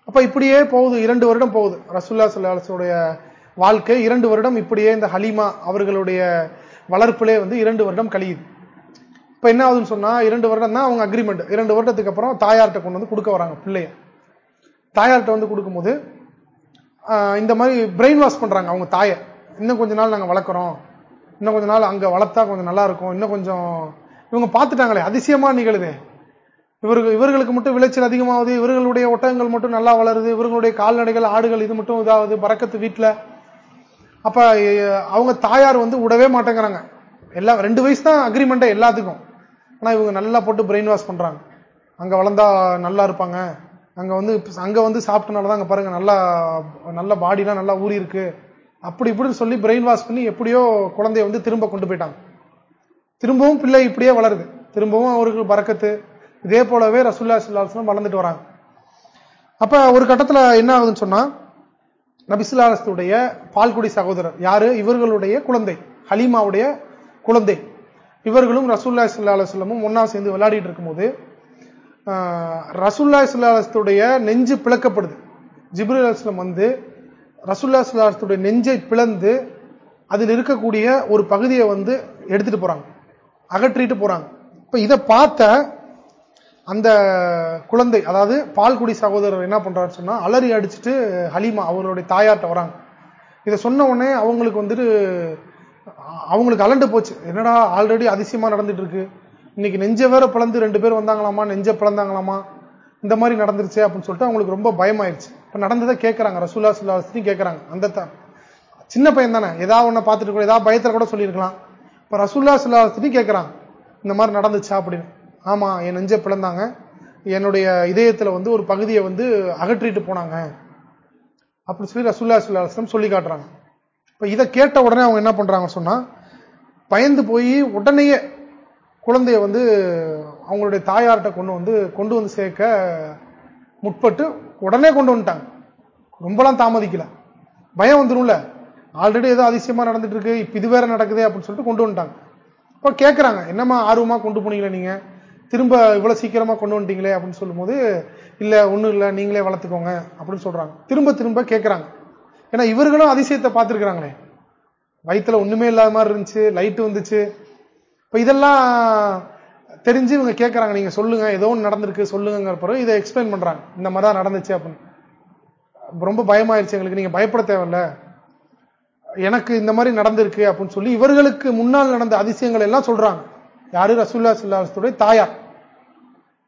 அப்ப இப்படியே போகுது. இரண்டு வருடம் போகுது. ரசுல்லா சல்லாஹுடைய வாழ்க்கை இரண்டு வருடம் இப்படியே இந்த ஹலிமா அவர்களுடைய வளர்ப்பிலே வந்து இரண்டு வருடம் கழியுது. இப்ப என்ன ஆகுதுன்னு சொன்னா இரண்டு வருடம் தான் அவங்க அக்ரிமெண்ட் இரண்டு வருடத்துக்கு அப்புறம் தாயார்கிட்ட கொண்டு வந்து கொடுக்க வராங்க பிள்ளைய. தாயார்கிட்ட வந்து கொடுக்கும்போது இந்த மாதிரி பிரெயின் வாஷ் பண்றாங்க அவங்க தாயை. இன்னும் கொஞ்ச நாள் நாங்க வளர்க்குறோம். இன்னும் கொஞ்ச நாள் அங்க வளர்த்தா கொஞ்சம் நல்லா இருக்கும். இன்னும் கொஞ்சம் இவங்க பார்த்துட்டாங்களே அதிசயமா நிகழுது. இவர்கள் இவர்களுக்கு மட்டும் விளைச்சல் அதிகமாகுது இவர்களுடைய ஒட்டகங்கள் மட்டும் நல்லா வளருது இவர்களுடைய கால்நடைகள் ஆடுகள் இது மட்டும் இதாகுது பறக்கத்து வீட்டில் அப்ப அவங்க தாயார் வந்து விடவே மாட்டேங்கிறாங்க. எல்லா ரெண்டு வயசு தான் அக்ரிமெண்ட் எல்லாத்துக்கும். ஆனா இவங்க நல்லா போட்டு பிரெயின் வாஷ் பண்றாங்க. அங்க வளர்ந்தா நல்லா இருப்பாங்க. அங்க வந்து அங்க வந்து சாப்பிட்டனாலதான் அங்க பாருங்க நல்லா நல்ல பாடிலாம் நல்லா ஊறி இருக்கு அப்படி இப்படின்னு சொல்லி பிரெயின் வாஷ் பண்ணி எப்படியோ குழந்தைய வந்து திரும்ப கொண்டு போயிட்டாங்க. திரும்பவும் பிள்ளை இப்படியே வளருது. திரும்பவும் அவருக்கு பறக்கத்து. இதே போலவே ரசுல்லா சுல்லாஸ்லாம் வளர்ந்துட்டு வராங்க. அப்ப ஒரு கட்டத்துல என்ன ஆகுதுன்னு சொன்னா நபிசுல்லாஸ்துடைய பால்குடி சகோதரர் யாரு? இவர்களுடைய குழந்தை ஹலீமாவுடைய குழந்தை. இவர்களும் ரசூல்லா சுல்லா அலுவலமும் ஒன்னா சேர்ந்து விளையாடிட்டு இருக்கும்போது ரசூல்லா சுல்லாஸ்துடைய நெஞ்சு பிளக்கப்படுது. ஜிப்ரு அலுவலம் வந்து ரசுல்லா சுல்லாத்துடைய நெஞ்சை பிளந்து அதில் இருக்கக்கூடிய ஒரு பகுதியை வந்து எடுத்துட்டு போறாங்க. அகற்றிட்டு போறாங்க. இப்ப இதை பார்த்த அந்த குழந்தை அதாவது பால்குடி சகோதரர் என்ன பண்றாரு சொன்னா அலறி அடிச்சுட்டு ஹலிமா அவருடைய தாயார்ட்ட வராங்க. இதை சொன்ன உடனே அவங்களுக்கு வந்துட்டு அவங்களுக்கு அலண்டு போச்சு. என்னடா ஆல்ரெடி அதிசயமா நடந்துட்டு இருக்கு. இன்னைக்கு நெஞ்ச வேற பிளந்து ரெண்டு பேர் வந்தாங்களாமா? நெஞ்ச பிளந்தாங்களாமா? இந்த மாதிரி நடந்துருச்சு அப்படின்னு சொல்லிட்டு அவங்களுக்கு ரொம்ப பயமாயிருச்சு. இப்ப நடந்ததை கேட்கறாங்க ரசூலா சுல்லாஸ்லையும் கேட்கறாங்க அந்த சின்ன பையன் தானே. ஏதாவது ஒண்ணு பார்த்துட்டு கூட ஏதாவது பயத்துல கூட சொல்லியிருக்கலாம். இப்ப ரசூல்லா சுல்லாஸ்லையும் கேட்கறாங்க இந்த மாதிரி நடந்துச்சா அப்படின்னு. ஆமா என் நெஞ்ச பிளந்தாங்க. என்னுடைய இதயத்துல வந்து ஒரு பகுதியை வந்து அகற்றிட்டு போனாங்க. அப்படின்னு சொல்லி ரசூல்லா சுல்லாஸ்லம் சொல்லி காட்டுறாங்க. இப்ப இதை கேட்ட உடனே அவங்க என்ன பண்றாங்க சொன்னா பயந்து போய் உடனேயே குழந்தைய வந்து அவங்களுடைய தாயார்கிட்ட கொண்டு வந்து கொண்டு வந்து சேர்க்க முற்பட்டு உடனே கொண்டு வந்துட்டாங்க. ரொம்பலாம் தாமதிக்கல. பயம் வந்துடும்ல ஆல்ரெடி ஏதோ அதிசயமா நடந்துட்டு இருக்கு இப்ப இது வேற நடக்குதே அப்படின்னு சொல்லிட்டு கொண்டு வந்துட்டாங்க. இப்போ கேட்கறாங்க என்னமா ஆர்வமா கொண்டு போனீங்களே நீங்க? திரும்ப இவ்வளவு சீக்கிரமா கொண்டு வந்துட்டீங்களே? அப்படின்னு சொல்லும்போது இல்ல ஒண்ணும் இல்ல நீங்களே வளர்த்துக்கோங்க அப்படின்னு சொல்றாங்க. திரும்ப திரும்ப கேட்கறாங்க ஏன்னா இவர்களும் அதிசயத்தை பார்த்திருக்கிறாங்களே. வயிற்றுல ஒண்ணுமே இல்லாத மாதிரி இருந்துச்சு லைட் வந்துச்சு. இப்ப இதெல்லாம் தெரிஞ்சு இவங்க கேட்கறாங்க நீங்க சொல்லுங்க ஏதோ ஒன்று நடந்திருக்கு சொல்லுங்கிற பிறகு இதை எக்ஸ்பிளைன் பண்றாங்க. இந்த மாதிரி தான் நடந்துச்சு அப்படின்னு. ரொம்ப பயமாயிருச்சு எங்களுக்கு நீங்க பயப்பட தேவையில்ல. எனக்கு இந்த மாதிரி நடந்திருக்கு அப்படின்னு சொல்லி இவர்களுக்கு முன்னால் நடந்த அதிசயங்கள் எல்லாம் சொல்றாங்க. யாரு? ரசூல்லா சுல்லாத்துடைய தாயார்.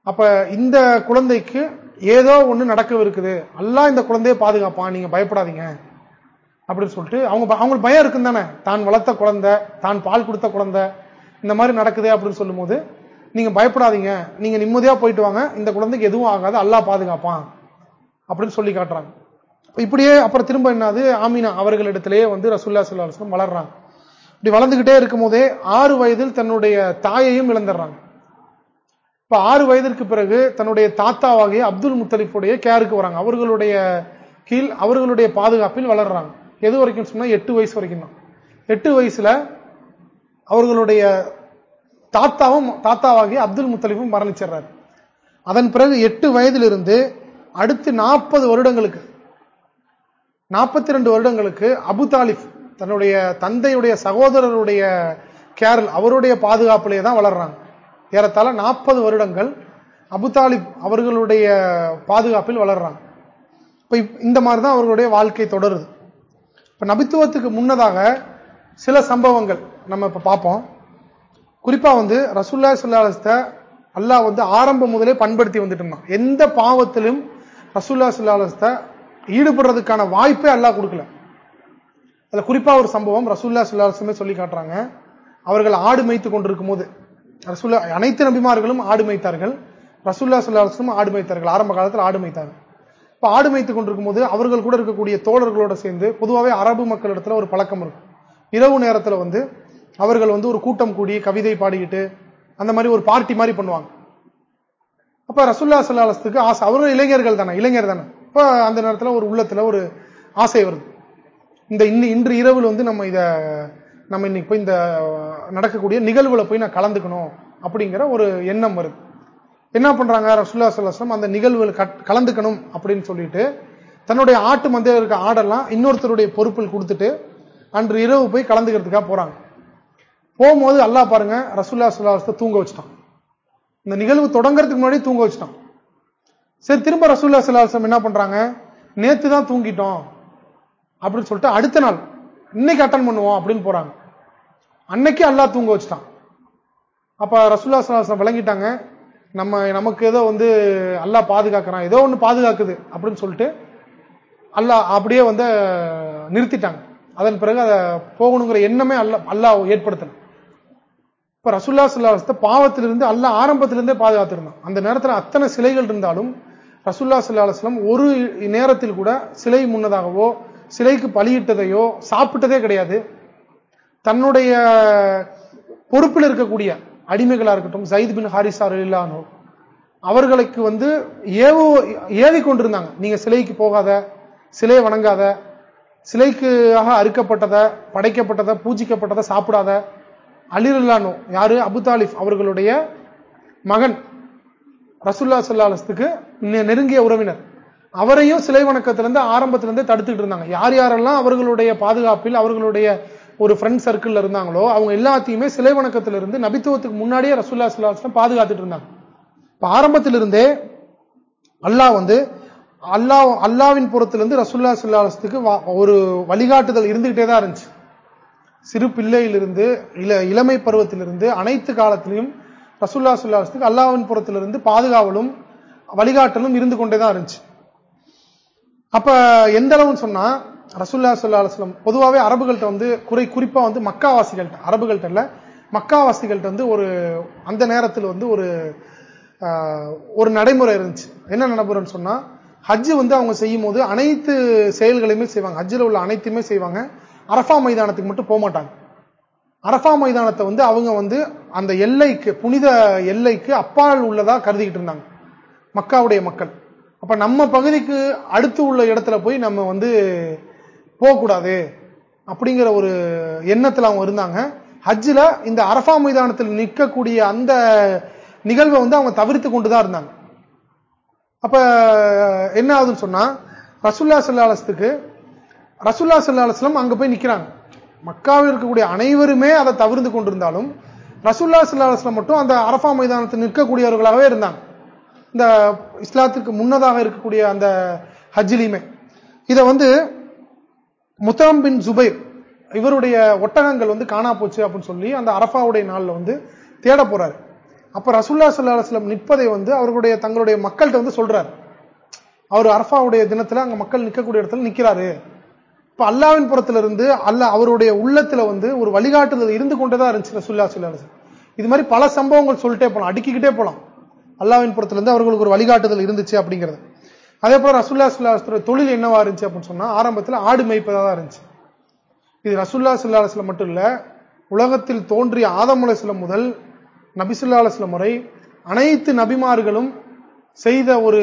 அப்ப இந்த குழந்தைக்கு ஏதோ ஒண்ணு நடக்கவிருக்குது. எல்லாம் இந்த குழந்தைய பாதுகாப்பான் நீங்க பயப்படாதீங்க அப்படின்னு சொல்லிட்டு அவங்க அவங்களுக்கு பயம் இருக்குன்னு தானே. தான் வளர்த்த குழந்தை தான் பால் கொடுத்த குழந்தை இந்த மாதிரி நடக்குது அப்படின்னு சொல்லும் போது நீங்க பயப்படாதீங்க. நீங்க நிம்மதியா போயிட்டு வாங்க. இந்த குழந்தைக்கு எதுவும் ஆகாது. அல்லா பாதுகாப்பான். அப்படின்னு சொல்லி காட்டுறாங்க. இப்படியே அப்புறம் திரும்ப என்னது? ஆமீனா அவர்களிடத்திலேயே வந்து ரசுல்லா சுல்லாஸ்லம் வளர்றாங்க. இப்படி வளர்ந்துகிட்டே இருக்கும் போதே ஆறு வயதில் தன்னுடைய தாயையும் இழந்துடுறாங்க. இப்ப ஆறு வயதிற்கு பிறகு தன்னுடைய தாத்தாவாகிய அப்துல் முத்தலிஃபுடைய கேருக்கு வராங்க. அவர்களுடைய கீழ் அவர்களுடைய பாதுகாப்பில் வளர்றாங்க. எது வரைக்கும் சொன்னா எட்டு வயசு வரைக்கும் தான். எட்டு வயசுல அவர்களுடைய தாத்தாவும் தாத்தாவாகிய அப்துல் முத்தலிஃபும் மரணிச்சிடுறாரு அதன் பிறகு எட்டு வயதிலிருந்து அடுத்து நாற்பது வருடங்களுக்கு நாற்பத்தி ரெண்டு வருடங்களுக்கு அபு தாலிப் தன்னுடைய தந்தையுடைய சகோதரருடைய கேரல் அவருடைய பாதுகாப்பிலே தான் வளர்றாங்க. ஏறத்தாழ நாற்பது வருடங்கள் அபு தாலிப் அவர்களுடைய பாதுகாப்பில் வளர்றாங்க. இப்ப இந்த மாதிரி தான் அவர்களுடைய வாழ்க்கை தொடருது. இப்ப நபித்துவத்துக்கு முன்னதாக சில சம்பவங்கள் நம்ம இப்ப பார்ப்போம் குறிப்பா வந்து ரசுல்லா சுல்லாஸ்த அல்லாஹ் வந்து ஆரம்பம் முதலே பண்படுத்தி வந்துட்டு இருந்தான் எந்த பாவத்திலும் ரசுல்லா சுல்லாஸ்த ஈடுபடுறதுக்கான வாய்ப்பே அல்லாஹ் கொடுக்கல. அதுல குறிப்பா ஒரு சம்பவம் ரசுல்லா சுல்லாசுமே சொல்லி காட்டுறாங்க. அவர்கள் ஆடு மேய்த்து கொண்டிருக்கும் போது ரசுல்லா அனைத்து நபிமார்களும் ஆடு மேய்த்தார்கள். ரசுல்லா சுல்லாசும் ஆடு மேய்த்தார்கள். ஆரம்ப காலத்தில் ஆடு மேய்த்தார்கள் இப்ப ஆடு மேய்த்து கொண்டிருக்கும் போது அவர்கள் கூட இருக்கக்கூடிய தோழர்களோட சேர்ந்து பொதுவாகவே அரபு மக்களிடத்துல ஒரு பழக்கம் இருக்கும். இரவு நேரத்துல வந்து அவர்கள் வந்து ஒரு கூட்டம் கூடி கவிதை பாடிக்கிட்டு அந்த மாதிரி ஒரு பார்ட்டி மாதிரி பண்ணுவாங்க. அப்ப ரசுல்லா சல்லாஸ்துக்கு ஆசை. அவர்கள் இளைஞர்கள் தானே இளைஞர் தானே. இப்ப அந்த நேரத்துல ஒரு உள்ளத்துல ஒரு ஆசை வருது. இந்த இன்னி இன்று இரவில் வந்து நம்ம இத நம்ம இன்னைக்கு போய் இந்த நடக்கக்கூடிய நிகழ்வுல போய் நான் கலந்துக்கணும் அப்படிங்கிற ஒரு எண்ணம் வருது. என்ன பண்றாங்க ரசுல்லா சல்லாஸ்லம் அந்த நிகழ்வுகள் கலந்துக்கணும் அப்படின்னு சொல்லிட்டு தன்னுடைய ஆட்டு மந்தையில் இருக்க ஆடெல்லாம் இன்னொருத்தருடைய பொறுப்பில் கொடுத்துட்டு அன்று இரவு போய் கலந்துக்கிறதுக்காக போறாங்க. போகும்போது அல்லாஹ் பாருங்க ரசுல்லா சுல்லாஸ்த தூங்க வச்சுட்டான். இந்த நிகழ்வு தொடங்குறதுக்கு முன்னாடி தூங்க வச்சுட்டான். சரி திரும்ப ரசூல்லா சுல்லாஸ்லம் என்ன பண்றாங்க? நேத்து தான் தூங்கிட்டோம் அப்படின்னு சொல்லிட்டு அடுத்த நாள் இன்னைக்கு அட்டன் பண்ணுவோம் அப்படின்னு போறாங்க. அன்னைக்கு அல்லாஹ் தூங்க வச்சுட்டான். அப்ப ரசூல்லா சுல்லாஸ்லம் விளங்கிட்டாங்க. நம்ம நமக்கு ஏதோ வந்து அல்லாஹ் பாதுகாக்கிறான் ஏதோ ஒன்று பாதுகாக்குது அப்படின்னு சொல்லிட்டு அல்லாஹ் அப்படியே வந்து நிறுத்திட்டாங்க. அதன் பிறகு அதை போகணுங்கிற எண்ணமே அல்ல அல்லாஹ் ஏற்படுத்தணும் இப்ப ரசுல்லா சுல்லாஸ்த பாவத்திலிருந்து அல்ல ஆரம்பத்திலிருந்தே பாதுகாத்திருந்தான். அந்த நேரத்தில் அத்தனை சிலைகள் இருந்தாலும் ரசுல்லா சுல்லாஸ்லம் ஒரு நேரத்தில் கூட சிலை முன்னதாகவோ சிலைக்கு பலியிட்டதையோ சாப்பிட்டதே கிடையாது. தன்னுடைய பொறுப்பில் இருக்கக்கூடிய அடிமைகளா இருக்கட்டும் ஜயித் பின் ஹாரிசார் இல்லானோ அவர்களுக்கு வந்து ஏவோ ஏவி கொண்டிருந்தாங்க. நீங்க சிலைக்கு போகாத சிலையை வணங்காத சிலைக்காக அறுக்கப்பட்டதை படைக்கப்பட்டதை பூஜிக்கப்பட்டதை சாப்பிடாத அலிருல்லானோ யாரு? அபு தாலிப் அவர்களுடைய மகன். ரசுல்லா சல்லாலத்துக்கு நெருங்கிய உறவினர். அவரையும் சிலை வணக்கத்திலிருந்து ஆரம்பத்திலிருந்து தடுத்துட்டு இருந்தாங்க யார் யாரெல்லாம் அவர்களுடைய பாதுகாப்பில் அவர்களுடைய ஒரு ஃப்ரெண்ட் சர்க்கிள் இருந்தாங்களோ அவங்க எல்லாத்தையுமே சிலை வணக்கத்திலிருந்து நபித்துவத்துக்கு முன்னாடியே ரசுல்லா சல்லாஹம் பாதுகாத்துட்டு இருந்தாங்க இப்ப ஆரம்பத்திலிருந்தே அல்லாஹ் வந்து அல்லாஹ் அல்லாவின் புறத்திலிருந்து ரசுல்லா சுல்லாஸ்துக்கு ஒரு வழிகாட்டுதல் இருந்துகிட்டே தான் இருந்துச்சு. சிறு பிள்ளையிலிருந்து இள இளமை பருவத்திலிருந்து அனைத்து காலத்திலையும் ரசுல்லா சுல்லாஸ்துக்கு அல்லாவின் புறத்திலிருந்து பாதுகாவலும் வழிகாட்டலும் இருந்து கொண்டே தான் இருந்துச்சு. அப்ப எந்த அளவுன்னு சொன்னா ரசுல்லா சொல்லா அலுவலம் பொதுவாகவே அரபுகள்கிட்ட வந்து குறை குறிப்பா வந்து மக்காவாசிகள்கிட்ட அரபுகள்கிட்ட இல்ல மக்காவாசிகள்கிட்ட வந்து ஒரு அந்த நேரத்தில் வந்து ஒரு ஒரு நடைமுறை இருந்துச்சு. என்ன நடைமுறைன்னு சொன்னா ஹஜ்ஜு வந்து அவங்க செய்யும் போது அனைத்து செயல்களையுமே செய்வாங்க. ஹஜ்ஜில் உள்ள அனைத்துமே செய்வாங்க. அரஃபா மைதானத்துக்கு மட்டும் போக மாட்டாங்க. அரஃபா மைதானத்தை வந்து அவங்க வந்து அந்த எல்லைக்கு புனித எல்லைக்கு அப்பால் உள்ளதா கருதிக்கிட்டு இருந்தாங்க. மக்காவுடைய மக்கள். அப்ப நம்ம பகுதிக்கு அடுத்து உள்ள இடத்துல போய் நம்ம வந்து போகக்கூடாது அப்படிங்கிற ஒரு எண்ணத்தில் அவங்க இருந்தாங்க. ஹஜ்ஜில் இந்த அரஃபா மைதானத்தில் நிற்கக்கூடிய அந்த நிகழ்வை வந்து அவங்க தவிர்த்து கொண்டுதான் இருந்தாங்க. அப்ப என்ன ஆகுதுன்னு சொன்னா ரசுல்லா சல்லாலத்துக்கு ரசுல்லா சல்லாஸ்லம் அங்க போய் நிக்கிறாங்க. மக்காவில் இருக்கக்கூடிய அனைவருமே அதை தவிர்த்து கொண்டிருந்தாலும் ரசுல்லா சல்லாஸ்லம் மட்டும் அந்த அரபா மைதானத்தில் நிற்கக்கூடியவர்களாகவே இருந்தாங்க. இந்த இஸ்லாத்திற்கு முன்னதாக இருக்கக்கூடிய அந்த ஹஜ்லிமே இதை வந்து முத்தாம் பின் ஜுபைர் இவருடைய ஒட்டகங்கள் வந்து காணா போச்சு அப்படின்னு சொல்லி அந்த அரபாவுடைய நாளில் வந்து தேட போறாரு. அப்ப ரசுல்லா சல்லாஹம் நிற்பதை வந்து அவர்களுடைய தங்களுடைய மக்கள்கிட்ட வந்து சொல்றாரு. அவர் அரபாவுடைய தினத்துல அங்க மக்கள் நிற்கக்கூடிய இடத்துல நிக்கிறாரு. இப்ப அல்லாவின் புறத்திலிருந்து அல்ல அவருடைய உள்ளத்துல வந்து ஒரு வழிகாட்டுதல் இருந்து கொண்டேதான் இருந்துச்சு ரசுல்லா சல்லாஹம் இது மாதிரி பல சம்பவங்கள் சொல்லிட்டே போலாம் அடுக்கிக்கிட்டே போலாம். அல்லாவின் புறத்திலிருந்து அவர்களுக்கு ஒரு வழிகாட்டுதல் இருந்துச்சு அப்படிங்கிறது. அதே போல ரசுல்லா சுல்லாஸ்ல தொழில் என்னவா இருந்துச்சு அப்படின்னு சொன்னா ஆரம்பத்தில் ஆடு மேய்ப்பதா தான் இருந்துச்சு. இது ரசுல்லா சுல்லாஸ்ல மட்டும் இல்ல உலகத்தில் தோன்றிய ஆதமுலை முதல் நபிசுல்லா முறை அனைத்து நபிமார்களும் செய்த ஒரு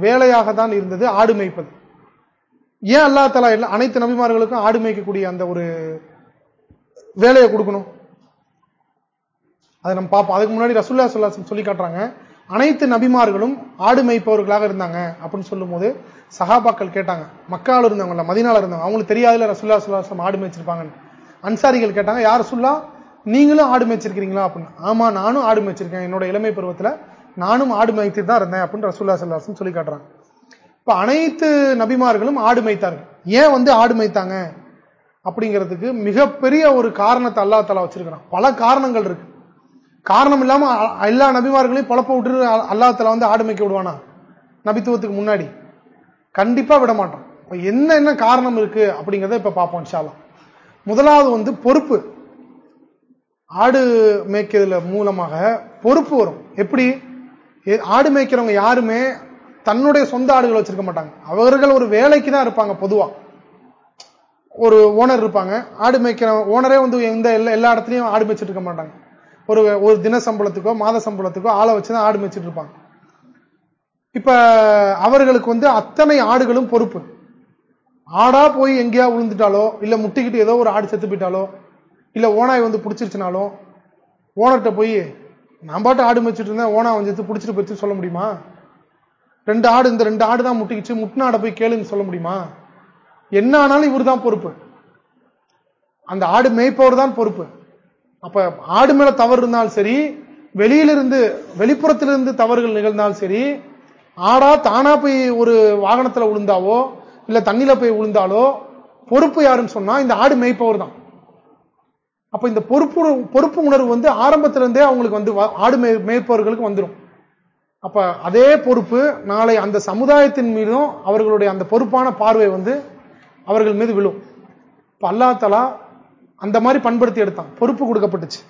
வேலையாக தான் இருந்தது ஆடு மேய்ப்பது. ஏன் அல்லா தலா அனைத்து நபிமார்களுக்கும் ஆடு மேய்க்கக்கூடிய அந்த ஒரு வேலையை கொடுக்கணும்? அதை நம்ம பார்ப்போம். அதுக்கு முன்னாடி ரசுல்லா சொல்லாசன் சொல்லி காட்டுறாங்க அனைத்து நபிமார்களும் ஆடு மேய்ப்பவர்களாக இருந்தாங்க அப்படின்னு சொல்லும்போது சகாபாக்கள் கேட்டாங்க. மக்கால் இருந்தவங்கள மதினால இருந்தவங்க அவங்களுக்கு தெரியாதுல ரசுல்லா சுல்லாசம் ஆடு மேய்ச்சிருப்பாங்கன்னு. அன்சாரிகள் கேட்டாங்க யார் சொல்லா நீங்களும் ஆடு மேய்ச்சிருக்கிறீங்களா? அப்படின்னு. ஆமா நானும் ஆடு மேய்ச்சிருக்கேன். என்னோட இளமை பருவத்தில் நானும் ஆடு மேய்த்து தான் இருந்தேன். அப்படின்னு ரசுல்லா சுல்லாசன் சொல்லி காட்டுறாங்க. இப்ப அனைத்து நபிமார்களும் ஆடு மேய்த்தார்கள் ஏன் வந்து ஆடு மேய்த்தாங்க? அப்படிங்கிறதுக்கு மிகப்பெரிய ஒரு காரணத்தை அல்லா தலா வச்சிருக்கிறான். பல காரணங்கள் இருக்கு. காரணம் இல்லாம எல்லா நபிமார்களையும் பொழப்ப விட்டு அல்லா தலா வந்து ஆடு மேய்க்க விடுவானா? நபித்துவத்துக்கு முன்னாடி. கண்டிப்பா விட மாட்டான். என்ன என்ன காரணம் இருக்கு அப்படிங்கிறத இப்ப பார்ப்போம் முதலாவது வந்து பொறுப்பு. ஆடு மேய்க்கிறதுல மூலமாக பொறுப்பு வரும். எப்படி? ஆடு மேய்க்கிறவங்க யாருமே தன்னுடைய சொந்த ஆடுகள் வச்சிருக்க மாட்டாங்க. அவர்கள் ஒரு வேலைக்கு தான் இருப்பாங்க பொதுவா. ஒரு ஓனர் இருப்பாங்க. ஆடு மேய்க்கிற ஓனரே வந்து இந்த எல்லா இடத்துலையும் ஆடு மேய்ச்சிட்டு இருக்க மாட்டாங்க. ஒரு ஒரு தின சம்பளத்துக்கோ மாத சம்பளத்துக்கோ ஆளை வச்சுதான் ஆடு மேய்ச்சிட்டு இருப்பாங்க. இப்ப அவர்களுக்கு வந்து அத்தனை ஆடுகளும் பொறுப்பு. ஆடா போய் எங்கேயா விழுந்துட்டாலோ இல்ல முட்டிக்கிட்டு ஏதோ ஒரு ஆடு செத்து போயிட்டாலோ இல்ல ஓனாய் வந்து பிடிச்சிருச்சுனாலும் ஓனர்கிட்ட போய் நான் பாட்டு ஆடு மேய்ச்சிட்டு இருந்தேன் ஓனா வந்து பிடிச்சிட்டு போயிடுச்சு சொல்ல முடியுமா? ரெண்டு ஆடு இந்த ரெண்டு ஆடு தான் முட்டிக்கிச்சு. முட்டின ஆடை போய் கேளுன்னு சொல்ல முடியுமா? என்ன ஆனாலும் இவர் தான் பொறுப்பு. அந்த ஆடு மேய்ப்பவர் தான் பொறுப்பு. அப்ப ஆடு மேல தவறு இருந்தாலும் சரி வெளியிலிருந்து வெளிப்புறத்திலிருந்து தவறுகள் நிகழ்ந்தாலும் சரி ஆடா தானா போய் ஒரு வாகனத்துல விழுந்தாவோ இல்ல தண்ணியில போய் விழுந்தாலோ பொறுப்பு யாருன்னு சொன்னா இந்த ஆடு மேய்ப்பவர் தான். அப்ப இந்த பொறுப்பு பொறுப்பு உணர்வு வந்து ஆரம்பத்திலிருந்தே அவங்களுக்கு வந்து ஆடு மேய்ப்பவர்களுக்கு வந்துடும் அப்ப அதே பொறுப்பு நாளை அந்த சமுதாயத்தின் மீதும் அவர்களுடைய அந்த பொறுப்பான பார்வை வந்து அவர்கள் மீது விழும். இப்ப அல்லா அந்த மாதிரி பண்படுத்தி எடுத்தான். பொறுப்பு கொடுக்கப்பட்டுச்சு.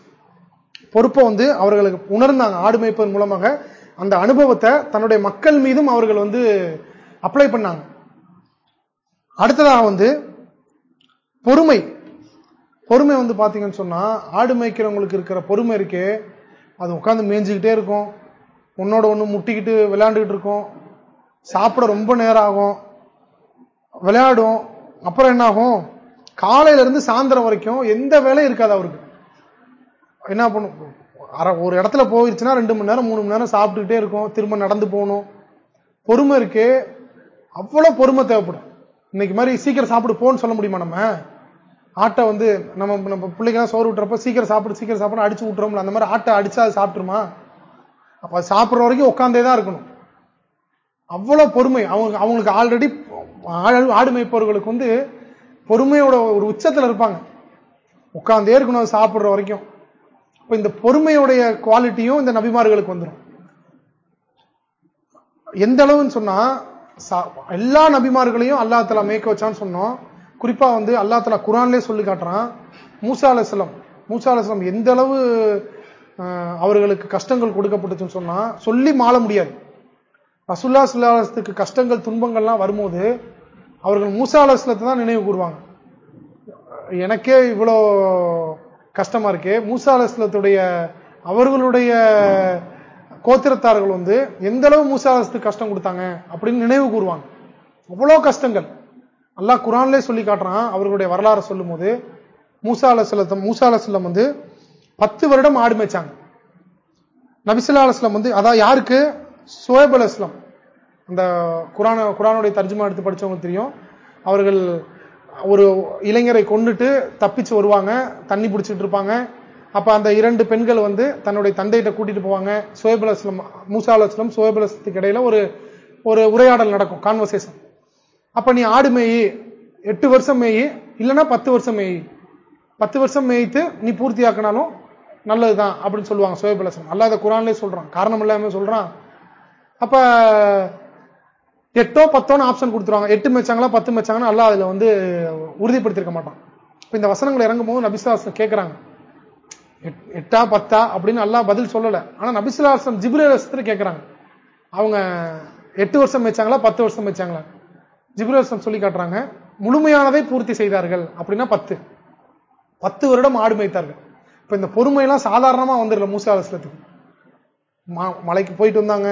பொறுப்பை வந்து அவர்களுக்கு உணர்ந்தாங்க. ஆடு மேய்ப்பதன் மூலமாக அந்த அனுபவத்தை தன்னுடைய மக்கள் மீதும் அவர்கள் வந்து அப்ளை பண்ணாங்க. அடுத்ததாக வந்து பொறுமை. பொறுமை வந்து பாத்தீங்கன்னு சொன்னா ஆடு மேய்க்கிறவங்களுக்கு இருக்கிற பொறுமை இருக்கே அது உட்காந்து மேய்ஞ்சுக்கிட்டே இருக்கும். உன்னோட ஒன்று முட்டிக்கிட்டு விளையாண்டுக்கிட்டு இருக்கோம். சாப்பிட ரொம்ப நேரம் ஆகும் விளையாடும். அப்புறம் என்ன ஆகும் காலையில இருந்து சாயந்தரம் வரைக்கும் எந்த வேலையும் இருக்காது அவருக்கு. என்ன பண்ணும்? ஒரு இடத்துல போயிருச்சுன்னா ரெண்டு மணி நேரம் மூணு மணி நேரம் சாப்பிட்டுக்கிட்டே இருக்கும். திரும்ப நடந்து போகணும். பொறுமை இருக்கு. அவ்வளவு பொறுமை தேவைப்படும். இன்னைக்கு மாதிரி சீக்கிரம் சாப்பிடு போன்னு சொல்ல முடியுமா நம்ம? ஆட்டை வந்து நம்ம நம்ம பிள்ளைங்க சோறு விட்டுறப்ப சீக்கிரம் சாப்பிடு சீக்கிரம் சாப்பிட அடிச்சு விட்டுறோம்ல அந்த மாதிரி ஆட்டை அடிச்சா அது சாப்பிட்டுருமா? அப்ப சாப்பிடுற வரைக்கும் உட்காந்தே தான் இருக்கணும். அவ்வளவு பொறுமை. அவங்க அவங்களுக்கு ஆல்ரெடி ஆடு மேய்ப்பவர்களுக்கு வந்து பொறுமையோட ஒரு உச்சத்துல இருப்பாங்க. உட்காந்தே இருக்கணும் சாப்பிடுற வரைக்கும். இப்ப இந்த பொறுமையுடைய குவாலிட்டியும் இந்த நபிமார்களுக்கு வந்துடும் எந்த அளவுன்னு சொன்னா எல்லா நபிமார்களையும் அல்லா தலா மேய்க்க வச்சான்னு சொன்னோம். குறிப்பா வந்து அல்லா தலா குரான்லேயே சொல்லி காட்டுறான். மூசா அலுவலம் மூசா எந்த அளவு அவர்களுக்கு கஷ்டங்கள் கொடுக்கப்பட்டுச்சுன்னு சொன்னா சொல்லி மாள முடியாது. ரசுல்லா சுல்லாஸ்துக்கு கஷ்டங்கள் துன்பங்கள்லாம் வரும்போது அவர்கள் மூசா அலுவலத்தை தான் நினைவு கூறுவாங்க. எனக்கே இவ்வளோ கஷ்டமா இருக்கே. மூசா அலுவலத்துடைய அவர்களுடைய கோத்திரத்தார்கள் வந்து எந்த அளவு மூசா அலுவலத்துக்கு கஷ்டம் கொடுத்தாங்க அப்படின்னு நினைவு கூறுவாங்க. அவ்வளோ கஷ்டங்கள். அல்லாஹ் குரான்லே சொல்லி காட்டுறான் அவர்களுடைய வரலாறு சொல்லும் போது மூசா அலுவலம் மூசா அலுவலம் வந்து பத்து வருடம் ஆடு மேய்ச்சாங்க. நபிசுல்லா அலுவலம் வந்து அதான் யாருக்கு? சுவேப் அல் இஸ்லாம் அந்த குரான குரானுடைய தர்ஜுமா எடுத்து படிச்சவங்க தெரியும். அவர்கள் ஒரு இளைஞரை கொண்டுட்டு தப்பிச்சு வருவாங்க தண்ணி பிடிச்சிட்டு இருப்பாங்க. அப்ப அந்த இரண்டு பெண்கள் வந்து தன்னுடைய தந்தையிட்ட கூட்டிட்டு போவாங்க. சுவேப் அல் இஸ்லாம் மூசா அல் இஸ்லாம் சுவேப் அல் இடையில ஒரு ஒரு உரையாடல் நடக்கும் கான்வர்சேஷன் அப்ப நீ ஆடு மேயி எட்டு வருஷம் மேயி இல்லைன்னா பத்து வருஷம் மேயி. பத்து வருஷம் மேய்த்து நீ பூர்த்தியாக்கினாலும் நல்லதுதான் அப்படின்னு சொல்லுவாங்க சோயப் அல்லாத குரான்லேயே சொல்றான். காரணம் இல்லாம சொல்றான். அப்ப எட்டோ பத்தோன்னு ஆப்ஷன் கொடுத்துருவாங்க. எட்டு மச்சாங்களா பத்து மச்சாங்கன்னா அல்லா அதுல வந்து உறுதிப்படுத்திருக்க மாட்டான். இப்ப இந்த வசனங்கள் இறங்கும் போது நபிசுலாசம் கேட்கிறாங்க எட்டா பத்தா அப்படின்னு அல்லா பதில் சொல்லல. ஆனா நபிசுலாசம் ஜிபுரேசத்துல கேட்கிறாங்க அவங்க எட்டு வருஷம் மேய்ச்சாங்களா பத்து வருஷம் வச்சாங்களா ஜிப்ரேலசம் சொல்லி காட்டுறாங்க முழுமையானதை பூர்த்தி செய்தார்கள் அப்படின்னா பத்து. பத்து வருடம் ஆடு மேய்த்தார்கள். இப்ப இந்த பொறுமையெல்லாம் சாதாரணமா வந்துடல மூசா அலுவலத்துக்கு மலைக்கு போயிட்டு வந்தாங்க.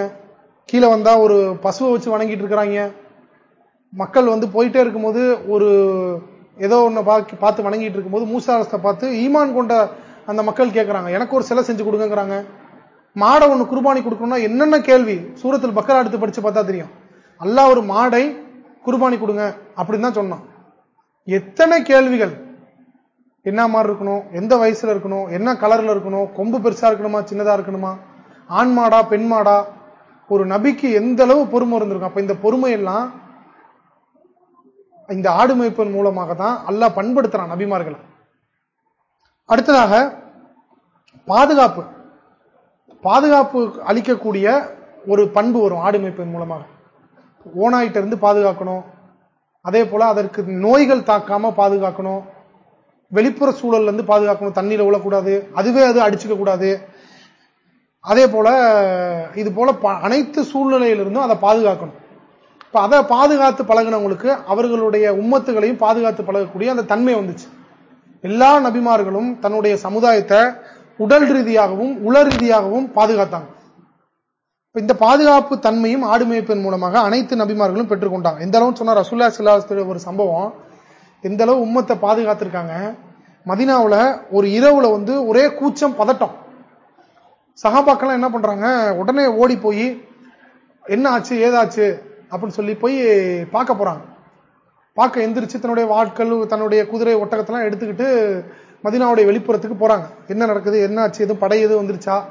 கீழே வந்தா ஒரு பசுவை வச்சு வணங்கிட்டு இருக்கிறாங்க. மக்கள் வந்து போயிட்டே இருக்கும்போது ஒரு ஏதோ ஒன்று பார்த்து வணங்கிட்டு இருக்கும்போது மூசா அரசத்தை பார்த்து ஈமான் கொண்ட அந்த மக்கள் கேட்கறாங்க எனக்கு ஒரு சிலை செஞ்சு கொடுங்கிறாங்க மாடை ஒண்ணு குர்பானி கொடுக்கணும்னா என்னென்ன கேள்வி? சூரத்தில் பக்கரா எடுத்து படிச்சு பார்த்தா தெரியும். அல்லா ஒரு மாடை குர்பானி கொடுங்க அப்படின்னு தான் சொன்னான். எத்தனை கேள்விகள்? என்ன மாதிரி இருக்கணும் எந்த வயசுல இருக்கணும் என்ன கலர்ல இருக்கணும் கொம்பு பெருசா இருக்கணுமா சின்னதா இருக்கணுமா? ஆண் மாடா பெண் மாடா? ஒரு நபிக்கு எந்த அளவு பொறுமை இருந்திருக்கும்? அப்ப இந்த பொறுமை எல்லாம் இந்த ஆடு மேய்ப்பன் மூலமாக தான் அல்லாஹ் பண்படுத்துறான் நபிமார்களை. அடுத்ததாக பாதுகாப்பு. பாதுகாப்பு அளிக்கக்கூடிய ஒரு பண்பு வரும் ஆடு மேய்ப்பின் மூலமாக. ஓனாயிட்ட இருந்து பாதுகாக்கணும். அதே போல அதற்கு நோய்கள் தாக்காம பாதுகாக்கணும். வெளிப்புற சூழல்ல இருந்து பாதுகாக்கணும். தண்ணியில விழக்கூடாது. அதுவே அது அடிச்சுக்க கூடாது அதே போல இது போல அனைத்து சூழ்நிலையிலிருந்தும் அதை பாதுகாக்கணும். இப்ப அதை பாதுகாத்து பழகினவங்களுக்கு அவர்களுடைய உம்மத்துகளையும் பாதுகாத்து பழகக்கூடிய அந்த தன்மை வந்துச்சு. எல்லா நபிமார்களும் தன்னுடைய சமுதாயத்தை உடல் ரீதியாகவும் உள ரீதியாகவும் பாதுகாத்தாங்க. இந்த பாதுகாப்பு தன்மையும் ஆடு மேய்ப்பின் மூலமாக அனைத்து நபிமார்களும் பெற்றுக்கொண்டாங்க. எந்த அளவு சொன்னா ரசுல்லா சிலாஸ்திர ஒரு சம்பவம். எந்த அளவு உம்மத்தை பாதுகாத்திருக்காங்க? மதினாவில் ஒரு இரவுல வந்து ஒரே கூச்சம் பதட்டம். சகாபாக்கெல்லாம் என்ன பண்றாங்க? உடனே ஓடி போய் என்ன ஆச்சு? ஏதாச்சு? அப்படின்னு சொல்லி போய் பார்க்க போறாங்க. பார்க்க எந்திரிச்சு தன்னுடைய வாட்கள் தன்னுடைய குதிரை ஒட்டகத்தெல்லாம் எடுத்துக்கிட்டு மதினாவுடைய வெளிப்புறத்துக்கு போறாங்க. என்ன நடக்குது? என்ன ஆச்சு எதுவும் படை எதுவும் வந்துருச்சா?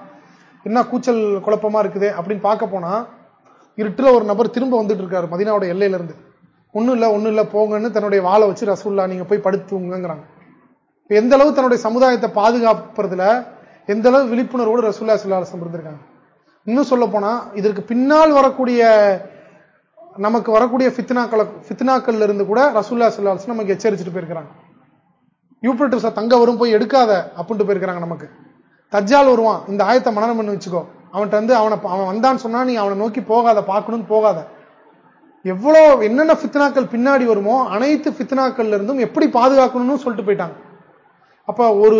என்ன கூச்சல் குழப்பமா இருக்குது? அப்படின்னு பார்க்க போனா இருட்டுல ஒரு நபர் திரும்ப வந்துட்டு இருக்காரு மதினாவுடைய எல்லையிலிருந்து. ஒன்றும் இல்லை ஒன்றும் இல்லை போங்கன்னு தன்னுடைய வாழை வச்சு ரசூல்லா நீங்கள் போய் படுத்துங்கிறாங்க எந்த அளவு தன்னுடைய சமுதாயத்தை பாதுகாப்புறதுல எந்த அளவு விழிப்புணர்வோடு ரசூல்லா சுல்லாசம் இருந்திருக்காங்க? இன்னும் சொல்ல போனா இதற்கு பின்னால் வரக்கூடிய நமக்கு வரக்கூடிய ஃபித்னாக்கள் ஃபித்னாக்கள்ல இருந்து கூட ரசூல்லா சுல்லாஸ் நமக்கு எச்சரிச்சுட்டு போயிருக்கிறாங்க. யூப்ரட்டிஸ தங்க வரும் போய் எடுக்காத அப்படின்ட்டு போயிருக்கிறாங்க நமக்கு. தஜ்ஜால் வருவான் இந்த ஆயத்தை மனநம் பண்ணி வச்சுக்கோ. அவன்கிட்ட வந்து அவனை அவன் வந்தான்னு சொன்னா நீ அவனை நோக்கி போகாத பார்க்கணும்னு போகாத. எவ்வளவு என்னென்ன ஃபித்னாக்கள் பின்னாடி வருமோ அனைத்து ஃபித்னாக்கள்ல இருந்தும் எப்படி பாதுகாக்கணும்னு சொல்லிட்டு போயிட்டாங்க. அப்ப ஒரு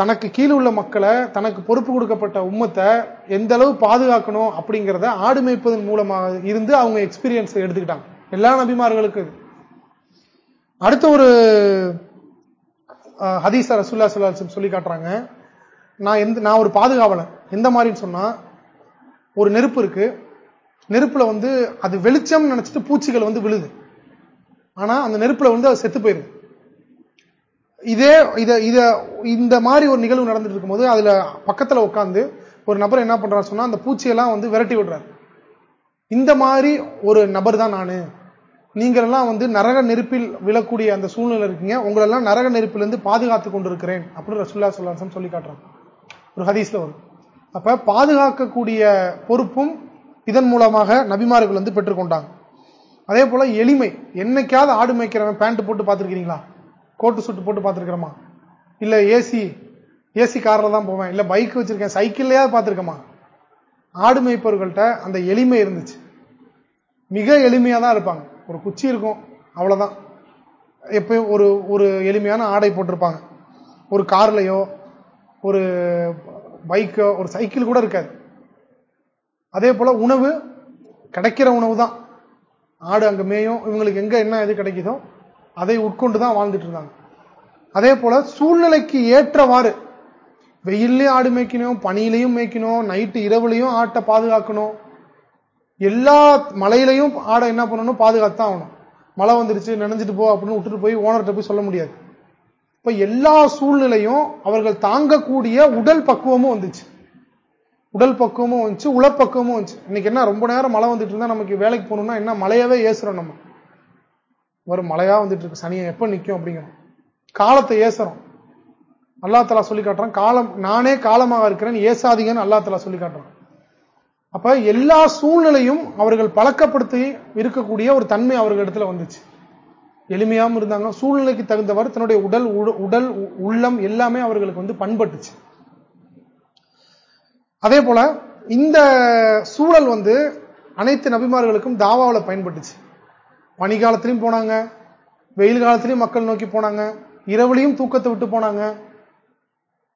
தனக்கு கீழே உள்ள மக்களை தனக்கு பொறுப்பு கொடுக்கப்பட்ட உம்மத்தை எந்த அளவு பாதுகாக்கணும் அப்படிங்கிறத ஆடு மேய்ப்பதன் மூலமாக இருந்து அவங்க எக்ஸ்பீரியன்ஸ் எடுத்துக்கிட்டாங்க. எல்லா நபிமார்களுக்கு அடுத்த ஒரு ஹதீசா ரசுல்லா சுல்லாசம் சொல்லி காட்டுறாங்க. நான் எந்த நான் ஒரு பாதுகாவலன். எந்த மாதிரின்னு சொன்னா ஒரு நெருப்பு இருக்கு. நெருப்புல வந்து அது வெளிச்சம் நினைச்சிட்டு பூச்சிகள் வந்து விழுது. ஆனா அந்த நெருப்புல வந்து அது செத்து போயிருது. இதே இத இத இந்த மாதிரி ஒரு நிகழ்வு நடந்துட்டு இருக்கும்போது அதுல பக்கத்துல உட்காந்து ஒரு நபர் என்ன பண்றாரு சொன்னா அந்த பூச்சியெல்லாம் வந்து விரட்டி விடுறாரு. இந்த மாதிரி ஒரு நபர் தான் நானு. நீங்களெல்லாம் வந்து நரக நெருப்பில் விழக்கூடிய அந்த சூழ்நிலை இருக்கீங்க. உங்களெல்லாம் நரக நெருப்பிலிருந்து பாதுகாத்து கொண்டிருக்கிறேன் அப்படின்னு ரசுல்லா சொல்லாசம் சொல்லி காட்டுறாங்க. ஒரு ஹதீஸ்ல வரும். அப்ப பாதுகாக்கக்கூடிய பொறுப்பும் இதன் மூலமாக நபிமார்கள் வந்து பெற்றுக்கொண்டாங்க அதே போல எளிமை. என்னைக்காவது ஆடு மேய்க்கிறவன் பேண்ட் போட்டு பார்த்துருக்கீங்களா கோட்டு சுட்டு போட்டு பார்த்துருக்கிறோமா? இல்ல ஏசி ஏசி காரில் தான் போவேன். இல்ல பைக் வச்சிருக்கேன். சைக்கிள்லயாவது பார்த்துருக்கமா? ஆடு மேய்ப்பவர்கள்ட்ட அந்த எளிமை இருந்துச்சு. மிக எளிமையா தான் இருப்பாங்க. ஒரு குச்சி இருக்கும் அவ்வளவுதான். எப்பயும் ஒரு ஒரு எளிமையான ஆடை போட்டிருப்பாங்க. ஒரு கார்லயோ ஒரு பைக்கோ ஒரு சைக்கிள் கூட இருக்காது. அதே போல உணவு கிடைக்கிற உணவு தான் ஆடு அங்க மேயும் இவங்களுக்கு எங்க என்ன எது கிடைக்குதோ அதை உட்கொண்டு தான் வாழ்ந்துட்டு இருந்தாங்க. அதே போல சூழ்நிலைக்கு ஏற்றவாறு வெயிலையும் ஆடு மேய்க்கணும் பனியிலையும் மேய்க்கணும் நைட்டு இரவுலையும் ஆட்டை பாதுகாக்கணும். எல்லா மலையிலையும் ஆடை என்ன பண்ணணும்? பாதுகாத்து தான் ஆகணும். மழை வந்துருச்சு நினைஞ்சிட்டு போ அப்படின்னு விட்டுட்டு போய் ஓனர்கிட்ட போய் சொல்ல முடியாது. இப்ப எல்லா சூழ்நிலையும் அவர்கள் தாங்கக்கூடிய உடல் பக்குவமும் வந்துச்சு. உடல் பக்குவமும் வந்துச்சு உளப்பக்குவமும் வந்துச்சு. இன்னைக்கு என்ன ரொம்ப நேரம் மழை வந்துட்டு இருந்தா நமக்கு வேலைக்கு போகணும்னா என்ன மழையாவே ஏசுறோம் நம்ம. வரும் மழையா வந்துட்டு இருக்கு சனியை எப்ப நிற்கும் அப்படிங்கிறோம். காலத்தை ஏசுறோம். அல்லா தலா சொல்லி காட்டுறான் காலம் நானே காலமாக இருக்கிறேன் ஏசாதீங்கன்னு அல்லா தலா சொல்லி காட்டுறான். அப்ப எல்லா சூழ்நிலையும் அவர்கள் பழக்கப்படுத்தி இருக்கக்கூடிய ஒரு தன்மை அவர்களிடத்துல வந்துச்சு. எளிமையாகவும் இருந்தாங்க சூழ்நிலைக்கு தகுந்தவர் தன்னுடைய உடல் உடல் உள்ளம் எல்லாமே அவர்களுக்கு வந்து பண்பட்டுச்சு. அதே போல இந்த சூழல் வந்து அனைத்து நபிமார்களுக்கும் தாவாவில் பயன்பட்டுச்சு. பனிகாலத்திலையும் போனாங்க வெயில் காலத்திலையும் மக்கள் நோக்கி போனாங்க இரவுலையும் தூக்கத்தை விட்டு போனாங்க.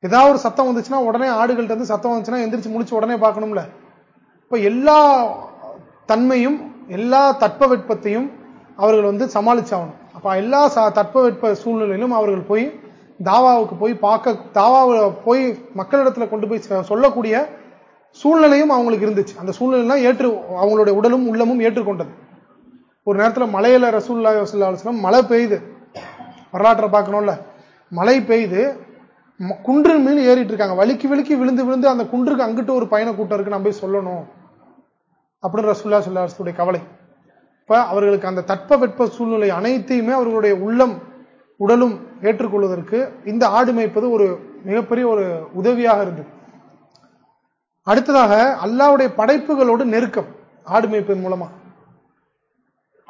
ஏதாவது ஒரு சத்தம் வந்துச்சுன்னா உடனே ஆடுகள்ட்ட இருந்து சத்தம் வந்துச்சுன்னா எந்திரிச்சு முடிச்சு உடனே பார்க்கணும்ல. இப்ப எல்லா தன்மையும் எல்லா தட்பவெட்பத்தையும் அவர்கள் வந்து சமாளிச்சாகணும். அப்ப எல்லா தட்பவெட்ப சூழ்நிலையிலும் அவர்கள் போய் தாவாவுக்கு போய் பார்க்க தாவாவை போய் மக்களிடத்துல கொண்டு போய் சொல்லக்கூடிய சூழ்நிலையும் அவங்களுக்கு இருந்துச்சு. அந்த சூழ்நிலை ஏற்று அவங்களுடைய உடலும் உள்ளமும் ஏற்றுக்கொண்டது. ஒரு நேரத்தில் மலையில ரசூல்லா வசூல்லாம் மழை பெய்யுது. வரலாற்றை பார்க்கணும்ல. மழை பெய்யுது. குன்று மீன் ஏறிட்டு இருக்காங்க. வலிக்கு வலிக்கு விழுந்து விழுந்து அந்த குன்றுக்கு அங்கிட்டு ஒரு பயண கூட்டம் இருக்கு. நம்ம போய் சொல்லணும். அப்படின்னு ரசூல்லா சொல்லாசுடைய கவலை. இப்ப அவர்களுக்கு அந்த தட்ப வெட்ப சூழ்நிலை அனைத்தையுமே அவர்களுடைய உள்ளம் உடலும் ஏற்றுக்கொள்வதற்கு இந்த ஆடு மேய்ப்பது ஒரு மிகப்பெரிய ஒரு உதவியாக இருந்தது. அடுத்ததாக அல்லாவுடைய படைப்புகளோடு நெருக்கம் ஆடு மேய்ப்பதன் மூலமா.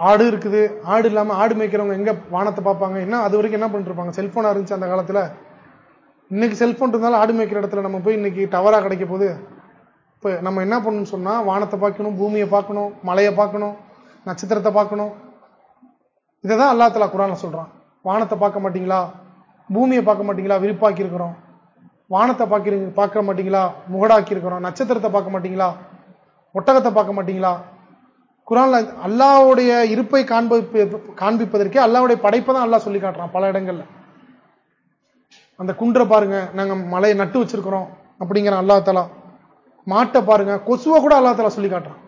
ஆடு இருக்குது ஆடு இல்லாம ஆடு மேய்க்கிறவங்க எங்க வானத்தை பார்ப்பாங்க? என்ன அது வரைக்கும் என்ன பண்ணிட்டு இருப்பாங்க செல்போனா இருந்துச்சு அந்த காலத்துல. இன்னைக்கு செல்போன் இருந்தாலும் ஆடு மேய்க்கிற இடத்துல நம்ம போய் இன்னைக்கு டவரா கிடைக்க போது இப்ப நம்ம என்ன பண்ணணும்னு சொன்னா வானத்தை பார்க்கணும் பூமியை பார்க்கணும் மலையை பார்க்கணும் நட்சத்திரத்தை பார்க்கணும். இதை தான் அல்லா தலா குரான சொல்றான். வானத்தை பார்க்க மாட்டீங்களா? பூமியை பார்க்க மாட்டீங்களா? விரிப்பாக்கி இருக்கிறோம். வானத்தை பார்க்கிறீங்க பார்க்க மாட்டீங்களா? முகடாக்கி இருக்கிறோம். நட்சத்திரத்தை பார்க்க மாட்டீங்களா? ஒட்டகத்தை பார்க்க மாட்டீங்களா? குரான்ல அல்லாவுடைய இருப்பை காண்பிப்பதற்கே அல்லாவுடைய படைப்பை தான் அல்லா சொல்லி காட்டுறான் பல இடங்கள்ல. அந்த குன்றை பாருங்க. நாங்க மலையை நட்டு வச்சிருக்கிறோம் அப்படிங்கிற அல்லா தலா மாட்டை பாருங்க. கொசுவை கூட அல்லா தலா சொல்லி காட்டுறான்.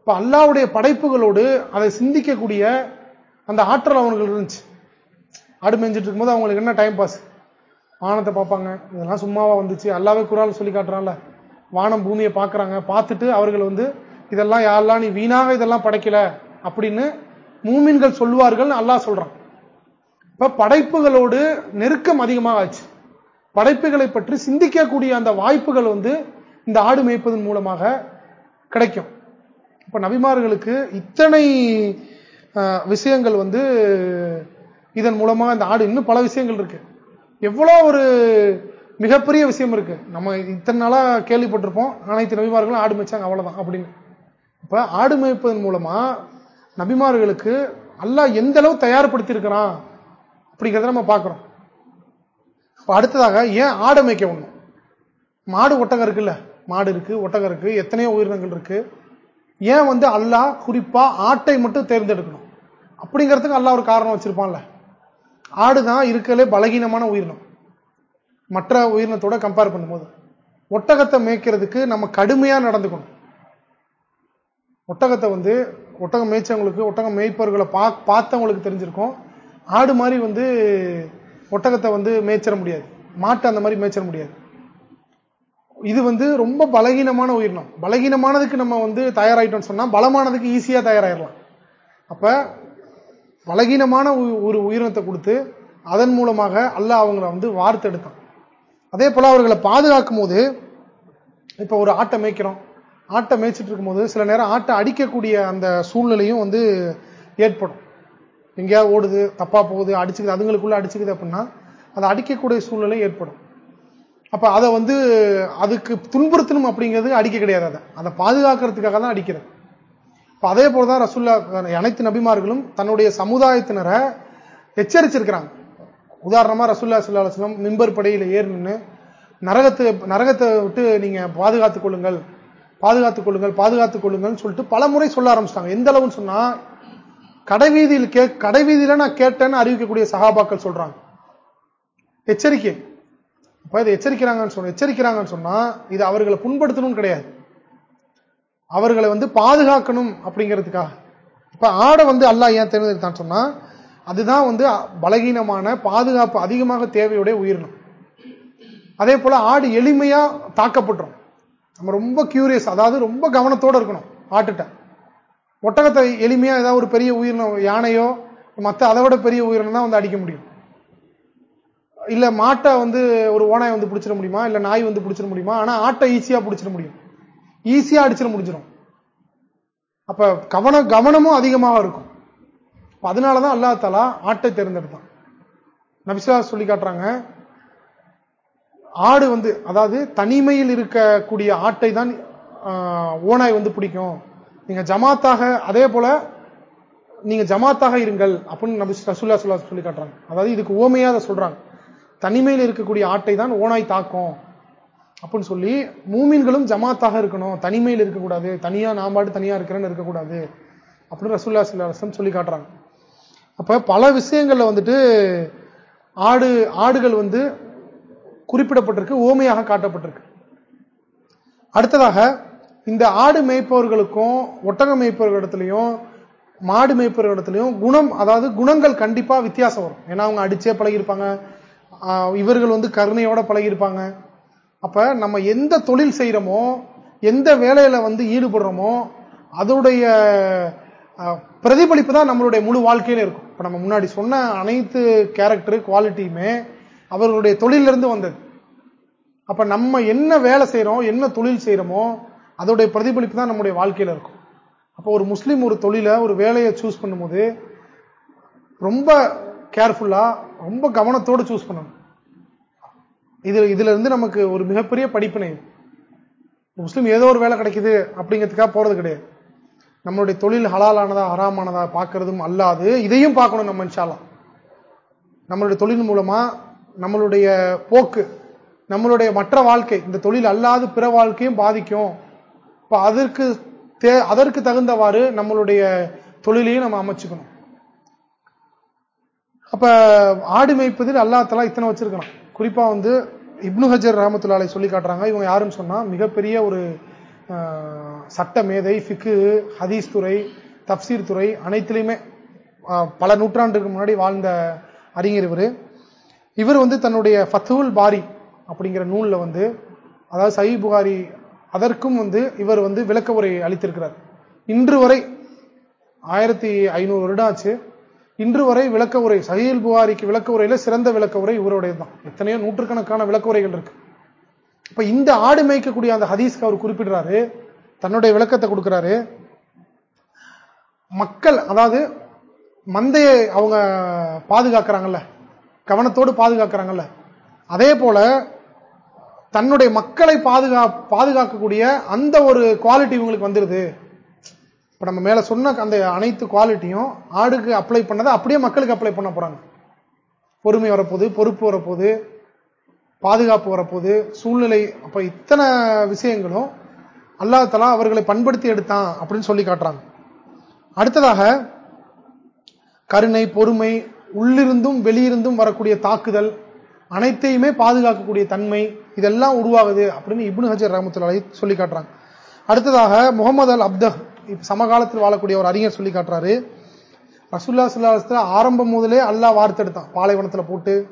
இப்ப அல்லாவுடைய படைப்புகளோடு அதை சிந்திக்கக்கூடிய அந்த ஆற்றல் அவனுக்கு இருந்துச்சு. ஆடு மேய்ஞ்சிட்டு இருக்கும்போது அவங்களுக்கு என்ன டைம் பாஸ் வானத்தை பார்ப்பாங்க. இதெல்லாம் சும்மாவா வந்துச்சு. அல்லாவே குரால் சொல்லி காட்டுறான்ல. வானம் பூமியை பார்க்குறாங்க. பார்த்துட்டு அவர்கள் வந்து இதெல்லாம் யாரெல்லாம் நீ வீணாக இதெல்லாம் படைக்கல? அப்படின்னு மூமின்கள் சொல்லுவார்கள் அல்லாஹ் சொல்றான். இப்ப படைப்புகளோடு நெருக்கம் அதிகமாக ஆச்சு படைப்புகளை பற்றி சிந்திக்கக்கூடிய அந்த வாய்ப்புகள் வந்து இந்த ஆடு மேய்ப்பதன் மூலமாக கிடைக்கும். இப்ப நபிமார்களுக்கு இத்தனை விஷயங்கள் வந்து இதன் மூலமாக இந்த ஆடு இன்னும் பல விஷயங்கள் இருக்கு. எவ்வளோ ஒரு மிகப்பெரிய விஷயம் இருக்கு. நம்ம இத்தனை நாளா கேள்விப்பட்டிருப்போம். அனைத்து நபிமார்களும் ஆடு மேய்ச்சாங்க அவ்வளவுதான் அப்படின்னு. இப்ப ஆடு மேய்ப்பதன் மூலமா நபிமார்களுக்கு அல்லாஹ் எந்த அளவு தயார்படுத்தி இருக்கிறான் அப்படிங்கிறத நம்ம பார்க்கிறோம். இப்ப அடுத்ததாக ஏன் ஆடை மேய்க்க ஒண்ணும் மாடு ஒட்டகம் இருக்குல்ல? மாடு இருக்கு ஒட்டகம் இருக்கு எத்தனையோ உயிரினங்கள் இருக்கு. ஏன் வந்து அல்லாஹ் குறிப்பா ஆட்டை மட்டும் தேர்ந்தெடுக்கணும்? அப்படிங்கிறதுக்கு அல்லாஹ் ஒரு காரணம் வச்சிருப்பான்ல. ஆடு தான் இருக்கலே பலகீனமான உயிரினம். மற்ற உயிரினத்தோட கம்பேர் பண்ணும்போது. ஒட்டகத்தை மேய்க்கிறதுக்கு நம்ம கடுமையா நடந்துக்கணும். ஒட்டகத்தை வந்து ஒட்டகம் மேய்ச்சவங்களுக்கு ஒட்டகம் மேய்ப்பவர்களை பா பார்த்தவங்களுக்கு தெரிஞ்சிருக்கும். ஆடு மாதிரி வந்து ஒட்டகத்தை வந்து மேய்ச்சிட முடியாது. மாட்டை அந்த மாதிரி மேய்ச்சிட முடியாது. இது வந்து ரொம்ப பலகீனமான உயிரினம். பலகீனமானதுக்கு நம்ம வந்து தயாராகிட்டோம்னு சொன்னா பலமானதுக்கு ஈஸியா தயாராயிடலாம் அப்ப பலகீனமான ஒரு உயிரினத்தை கொடுத்து அதன் மூலமாக அல்ல அவங்கள வந்து வார்த்தெடுத்தான். அதே போல அவர்களை பாதுகாக்கும் போது இப்ப ஒரு ஆட்டை மேய்க்கிறோம். ஆட்டை மேய்ச்சிட்டு இருக்கும்போது சில நேரம் ஆட்டை அடிக்கக்கூடிய அந்த சூழ்நிலையும் வந்து ஏற்படும். எங்கேயாவது ஓடுது தப்பா போகுது அடிச்சுக்குது அதுங்களுக்குள்ள அடிச்சுக்குது அப்படின்னா அதை அடிக்கக்கூடிய சூழ்நிலை ஏற்படும். அப்ப அதை வந்து அதுக்கு துன்புறுத்தணும் அப்படிங்கிறது அடிக்க கிடையாது அதை. அதை பாதுகாக்கிறதுக்காக தான் அடிக்கிறது. இப்போ அதே போலதான் ரசுல்லா அனைத்து நபிமார்களும் தன்னுடைய சமுதாயத்தினரை எச்சரிச்சிருக்கிறாங்க. உதாரணமா ரசுல்லா சுல்லா மிம்பர் படையில் ஏறி நின்று நரகத்தை நரகத்தை விட்டு நீங்க பாதுகாத்துக் கொள்ளுங்கள் பாதுகாத்துக் கொள்ளுங்கள் பாதுகாத்துக் கொள்ளுங்கள்னு சொல்லிட்டு பல முறை சொல்ல ஆரம்பிச்சிட்டாங்க. எந்த அளவுன்னு சொன்னா கடைவீதியில் கே கடைவீதியில நான் கேட்டேன்னு அறிவிக்கக்கூடிய சகாபாக்கள் சொல்றாங்க. எச்சரிக்கை. இப்ப இதை எச்சரிக்கிறாங்கன்னு சொன்ன எச்சரிக்கிறாங்கன்னு சொன்னா இது அவர்களை புண்படுத்தணும்னு கிடையாது. அவர்களை வந்து பாதுகாக்கணும் அப்படிங்கிறதுக்காக. இப்ப ஆடை வந்து அல்லாஹ் ஏன் தேர்ந்தெடுத்தான் சொன்னா அதுதான் வந்து பலகீனமான பாதுகாப்பு அதிகமாக தேவையுடைய உயிரினம். அதே போல ஆடு எளிமையா தாக்கப்பட்டுரும். நம்ம ரொம்ப கியூரியஸ் அதாவது ரொம்ப கவனத்தோடு இருக்கணும் ஆட்டுட்ட ஒட்டகத்தை எளிமையா ஏதாவது ஒரு பெரிய உயிரினம் யானையோ மற்ற அதை விட பெரிய உயிரினம் தான் வந்து அடிக்க முடியும். இல்ல மாட்டை வந்து ஒரு ஓனாய் வந்து பிடிச்சிட முடியுமா? இல்ல நாய் வந்து பிடிச்சிட முடியுமா? ஆனா ஆட்டை ஈஸியா பிடிச்சிட முடியும். ஈஸியா அடிச்சிட முடிஞ்சிடும். அப்ப கவன கவனமும் அதிகமாக இருக்கும். அதனாலதான் அல்லா தலா ஆட்டை தேர்ந்தெடுத்தான். நபிசா சொல்லி காட்டுறாங்க ஆடு வந்து அதாவது தனிமையில் இருக்கக்கூடிய ஆட்டை தான் ஓனாய் வந்து பிடிக்கும். நீங்க ஜமாத்தாக அதே போல நீங்க ஜமாத்தாக இருங்கள் அப்படின்னு நபி ரசுல்லா சொல்லா சொல்லி காட்டுறாங்க. அதாவது இதுக்கு ஓமையா அதை சொல்றாங்க. தனிமையில் இருக்கக்கூடிய ஆட்டை தான் ஓனாய் தாக்கும். அப்படின்னு சொல்லி மூமின்களும் ஜமாத்தாக இருக்கணும். தனிமையில் இருக்கக்கூடாது. தனியா நான் பாட்டு தனியா இருக்கிறேன்னு இருக்கக்கூடாது. அப்படின்னு ரசூல்லா சுல்லாஸ்லம் சொல்லி காட்டுறாங்க. அப்ப பல விஷயங்கள்ல வந்துட்டு ஆடு ஆடுகள் வந்து குறிப்பிடப்பட்டிருக்கு ஓமையாக காட்டப்பட்டிருக்கு. அடுத்ததாக இந்த ஆடு மேய்ப்பவர்களுக்கும் ஒட்டக மேய்ப்பவர்களிடத்திலையும் மாடு மேய்ப்பவர்களிடத்திலையும் குணம் அதாவது குணங்கள் கண்டிப்பா வித்தியாசம் வரும். ஏன்னா அவங்க அடிச்சே பழகிருப்பாங்க இவர்கள் வந்து கருணையோட பழகிருப்பாங்க அப்ப நம்ம எந்த தொழில் செய்யறோமோ எந்த வேலையில வந்து ஈடுபடுறோமோ அதோடைய பிரதிபலிப்பு தான் நம்மளுடைய முழு வாழ்க்கையில இருக்கும். இப்ப நம்ம முன்னாடி சொன்ன அனைத்து கேரக்டர் குவாலிட்டியுமே அவர்களுடைய தொழிலிருந்து வந்தது. அப்ப நம்ம என்ன வேலை செய்யறோம் என்ன தொழில் செய்யறோமோ அதோடைய பிரதிபலிப்பு தான் நம்முடைய வாழ்க்கையில இருக்கும். அப்போ ஒரு முஸ்லீம் ஒரு தொழிலை ஒரு வேலையை சூஸ் பண்ணும்போது ரொம்ப கேர்ஃபுல்லா ரொம்ப கவனத்தோடு சூஸ் பண்ணணும். இதுல இதுல இருந்து நமக்கு ஒரு மிகப்பெரிய படிப்பினை. முஸ்லீம் ஏதோ ஒரு வேலை கிடைக்குது அப்படிங்கிறதுக்காக போறது கிடையாது. நம்மளுடைய தொழில் ஹலாலானதா ஹராமானதா பார்க்கறதும் அல்லாது இதையும் பார்க்கணும் நம்ம இன்ஷாலாம் நம்மளுடைய தொழில் மூலமா நம்மளுடைய போக்கு நம்மளுடைய மற்ற வாழ்க்கை இந்த தொழில் அல்லாது பிற வாழ்க்கையும் பாதிக்கும். இப்ப அதற்கு அதற்கு தகுந்தவாறு நம்மளுடைய தொழிலையும் நம்ம அமைச்சுக்கணும். அப்ப ஆடு மேய்ப்பதில் அல்லாத்தெல்லாம் இத்தனை வச்சிருக்கணும் குறிப்பா வந்து இப்னு ஹஜர் ரஹமத்துல்லாலை சொல்லி காட்டுறாங்க. இவங்க யாருன்னு சொன்னா மிகப்பெரிய ஒரு சட்ட மேதை ஃபிக்கு ஹதீஸ் துறை தப்சீர் துறை அனைத்திலையுமே பல நூற்றாண்டுக்கு முன்னாடி வாழ்ந்த அறிஞர் இவர். இவர் வந்து தன்னுடைய ஃபத்துல் பாரி அப்படிங்கிற நூலில் வந்து அதாவது சஹி புகாரி அதற்கும் வந்து இவர் வந்து விளக்க உரை அளித்திருக்கிறார். இன்று வரை ஆயிரத்தி ஐநூறு வருடம் ஆச்சு. இன்று வரை விளக்க உரை சஹீல் புகாரிக்கு விளக்க உரையில சிறந்த விளக்க உரை இவருடைய தான் எத்தனையோ நூற்றுக்கணக்கான விளக்க உரைகள் இருக்கு. இப்ப இந்த ஆடு மேய்க்கக்கூடிய அந்த ஹதீஸ்க்கு அவர் குறிப்பிடுறாரு தன்னுடைய விளக்கத்தை கொடுக்கிறாரு. மக்கள் அதாவது மந்தையை அவங்க பாதுகாக்கிறாங்கல்ல கவனத்தோடு பாதுகாக்கிறாங்கல்ல அதே போல தன்னுடைய மக்களை பாதுகா பாதுகாக்கக்கூடிய அந்த ஒரு குவாலிட்டி இவங்களுக்கு வந்துருது. இப்ப நம்ம மேல சொன்ன அந்த அனைத்து குவாலிட்டியும் ஆடுக்கு அப்ளை பண்ணதை அப்படியே மக்களுக்கு அப்ளை பண்ண போறாங்க. பொறுமை வரப்போகுது பொறுப்பு வரப்போகுது பாதுகாப்பு வரப்போகுது சூழ்நிலை. அப்ப இத்தனை விஷயங்களும் அல்லாஹலா அவர்களை பண்படுத்தி எடுத்தான் அப்படின்னு சொல்லி காட்டுறாங்க. அடுத்ததாக கருணை பொறுமை உள்ளிருந்தும் வெளியிருந்தும் வரக்கூடிய தாக்குதல் அனைத்தையுமே பாதுகாக்கக்கூடிய தன்மை இதெல்லாம் உருவாகுது அப்படின்னு இப்னு ஹஜர் ரஹமத்துல்லாஹி சொல்லி காட்டுறாங்க. அடுத்ததாக முகமது அல் அப்தஹ் சமகாலத்தில் வாழக்கூடிய ஒரு அறிஞர் சொல்லி காட்டுறாரு. ரசுல்லா சுல்லாஸ்ல ஆரம்பம் முதலே அல்லா வார்த்தெடுத்தான். பாலைவனத்துல போட்டு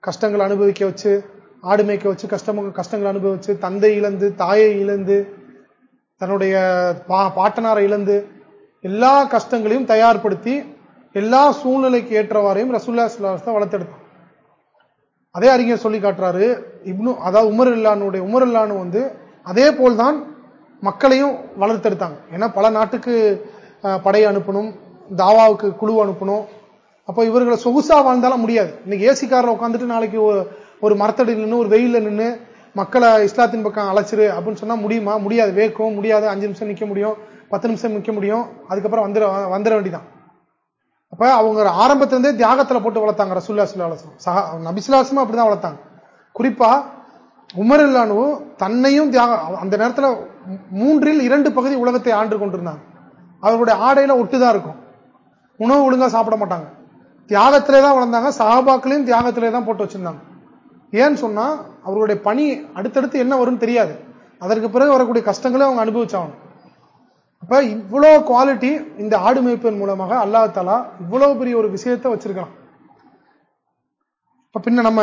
கஷ்டங்கள் அனுபவிக்க வச்சு ஆடு மேய்க்க வச்சு கஷ்டம் கஷ்டங்கள் அனுபவிச்சு தந்தை இழந்து தாயை இழந்து தன்னுடைய பாட்டனாரை இழந்து எல்லா கஷ்டங்களையும் தயார்படுத்தி எல்லா சூழ்நிலைக்கு ஏற்றவாறையும் ரசுல்லா சுல்லாஸ்தான் வளர்த்தெடுத்தான். அதே அறிஞர் சொல்லி காட்டுறாரு இப்னு அதாவது உமர் இல்லானுடைய உமர் இல்லானு வந்து அதே போல்தான் மக்களையும் வளர்த்தெடுத்தாங்க. ஏன்னா பல நாட்டுக்கு படை அனுப்பணும் தாவாவுக்கு குழு அனுப்பணும். அப்போ இவர்களை சொகுசா வாழ்ந்தாலும் முடியாது. இன்னைக்கு ஏசி காரில் உட்காந்துட்டு நாளைக்கு ஒரு மரத்தடி நின்று ஒரு வெயில நின்று மக்களை இஸ்லாத்தின் பக்கம் அழைச்சிரு அப்படின்னு சொன்னா முடியுமா? முடியாது. வேக்கும் முடியாது. அஞ்சு நிமிஷம் நிக்க முடியும். பத்து நிமிஷம் நிக்க முடியும். அதுக்கப்புறம் வந்துட வந்துட வேண்டிதான் அப்ப அவங்க ஆரம்பத்திலிருந்தே தியாகத்துல போட்டு வளர்த்தாங்க ரசூல்லா சுல்லாசம் சஹா நபிசுல்லாசமும் அப்படிதான் வளர்த்தாங்க. குறிப்பா உமர் இல்லானு தன்னையும் தியாகம் அந்த நேரத்துல மூன்றில் இரண்டு பகுதி உலகத்தை ஆண்டு கொண்டிருந்தாங்க. அவர்களுடைய ஆடையில ஒட்டுதான் இருக்கும். உணவு ஒழுங்கா சாப்பிட மாட்டாங்க. தியாகத்திலே தான் வளர்ந்தாங்க. சகாபாக்களையும் தியாகத்திலே தான் போட்டு வச்சிருந்தாங்க. ஏன்னு சொன்னா அவருடைய பணி அடுத்தடுத்து என்ன வரும்னு தெரியாது. அதற்கு பிறகு வரக்கூடிய கஷ்டங்களை அவங்க அனுபவிச்சாங்க. அப்ப இவ்வளவு குவாலிட்டி இந்த ஆடு மேய்ப்பின் மூலமாக அல்லா தலா இவ்வளவு பெரிய ஒரு விஷயத்த வச்சிருக்கலாம் இப்ப பின்ன நம்ம